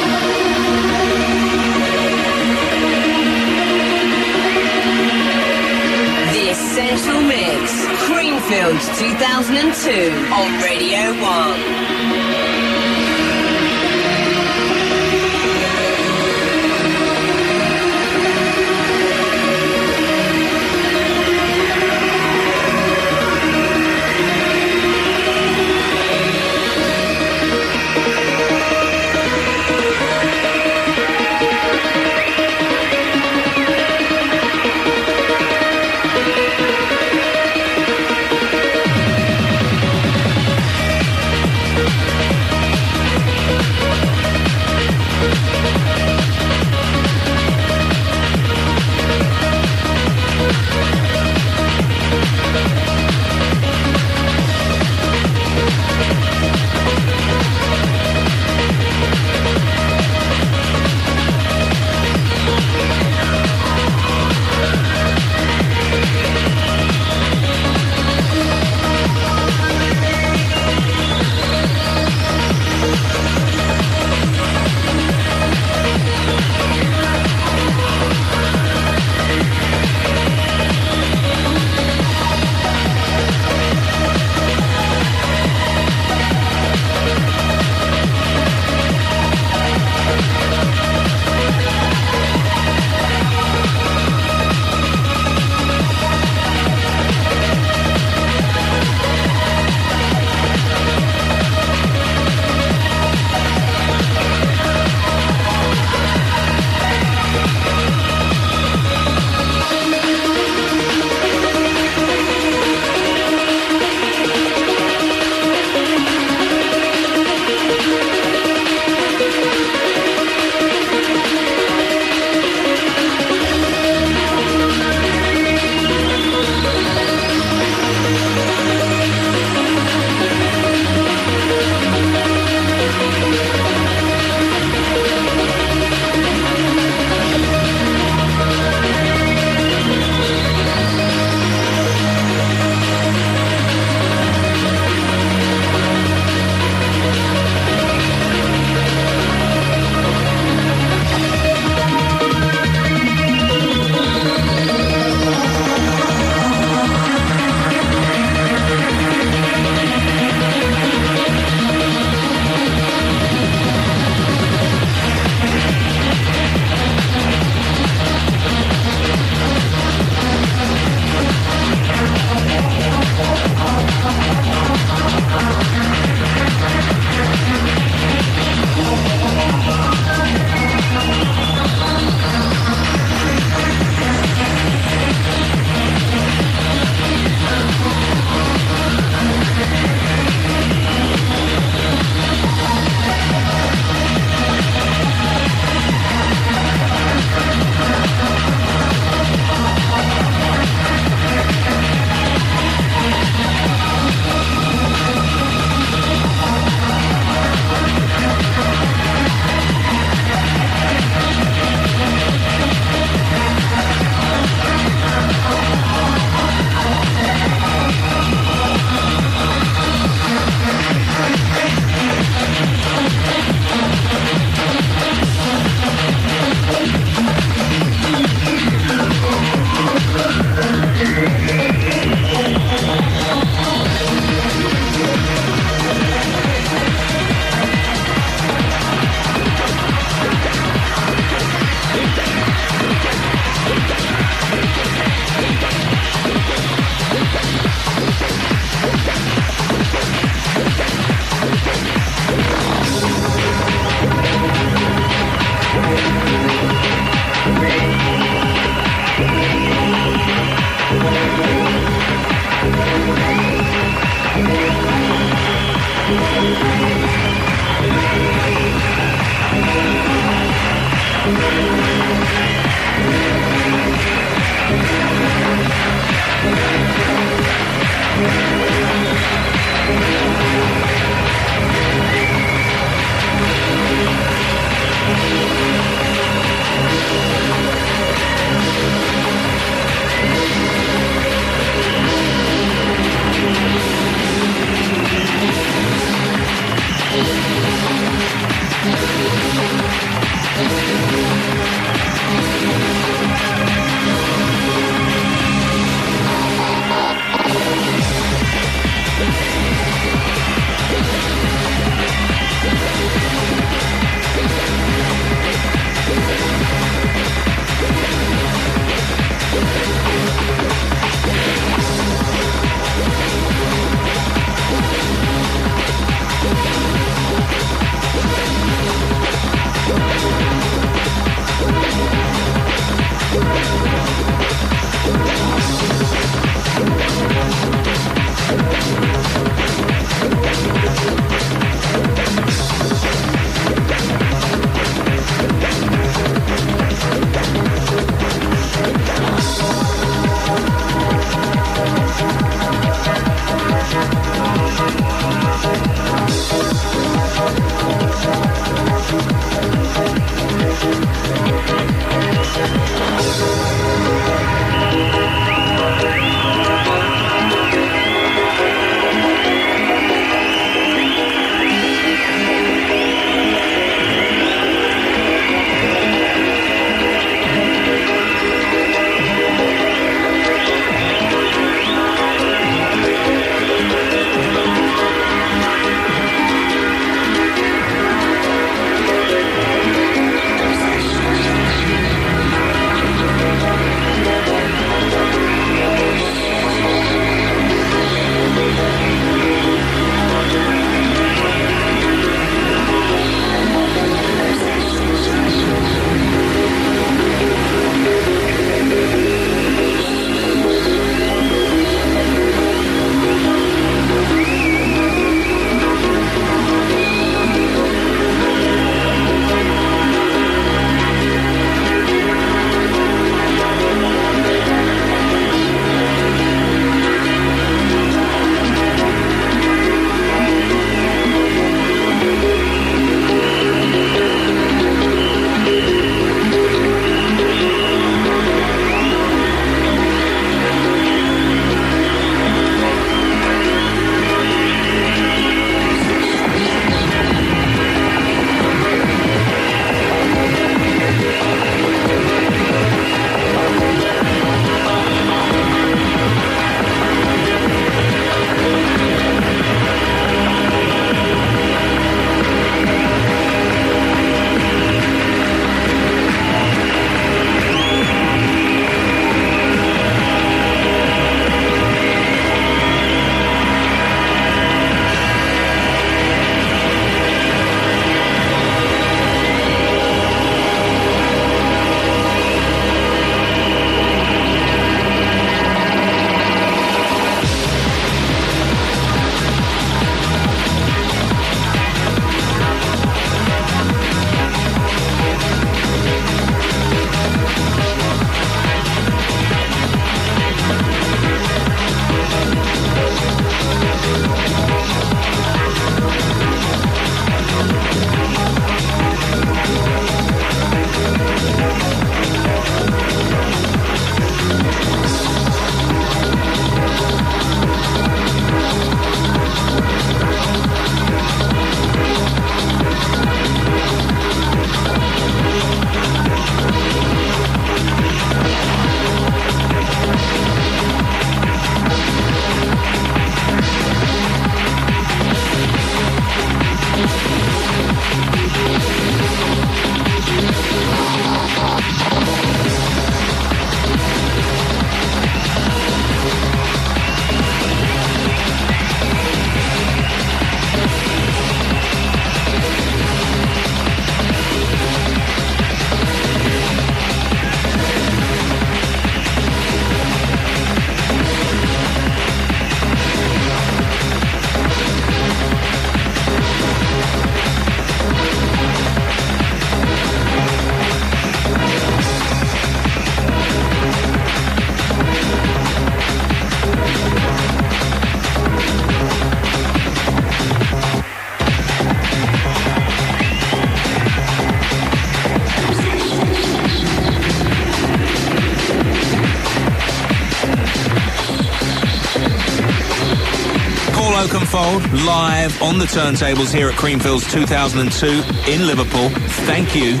Live on the turntables here at Creamfields 2002 in Liverpool. Thank you.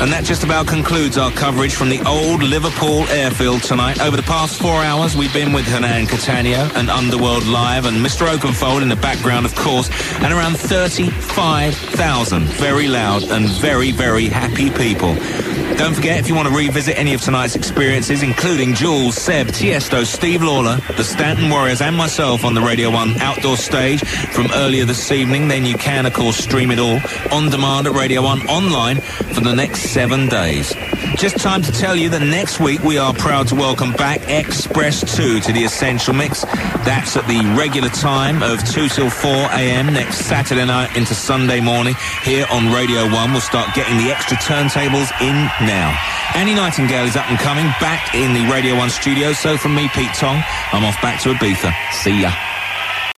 And that just about concludes our coverage from the old Liverpool airfield tonight. Over the past four hours, we've been with Hernan Cattaneo and Underworld Live and Mr. Oakenfold in the background, of course, and around 35,000 very loud and very, very happy people. Don't forget, if you want to revisit any of tonight's experiences, including Jules, Seb, Tiesto, Steve Lawler, the Stanton Warriors, and myself on the Radio 1 outdoor stage from earlier this evening, then you can, of course, stream it all on demand at Radio 1 online for the next seven days. Just time to tell you that next week we are proud to welcome back X-Press 2 to the Essential Mix. That's at the regular time of 2 till 4 a.m. next Saturday night into Sunday morning here on Radio 1. We'll start getting the extra turntables in now. Annie Nightingale is up and coming back in the Radio 1 studio. So from me, Pete Tong, I'm off back to Ibiza. See ya.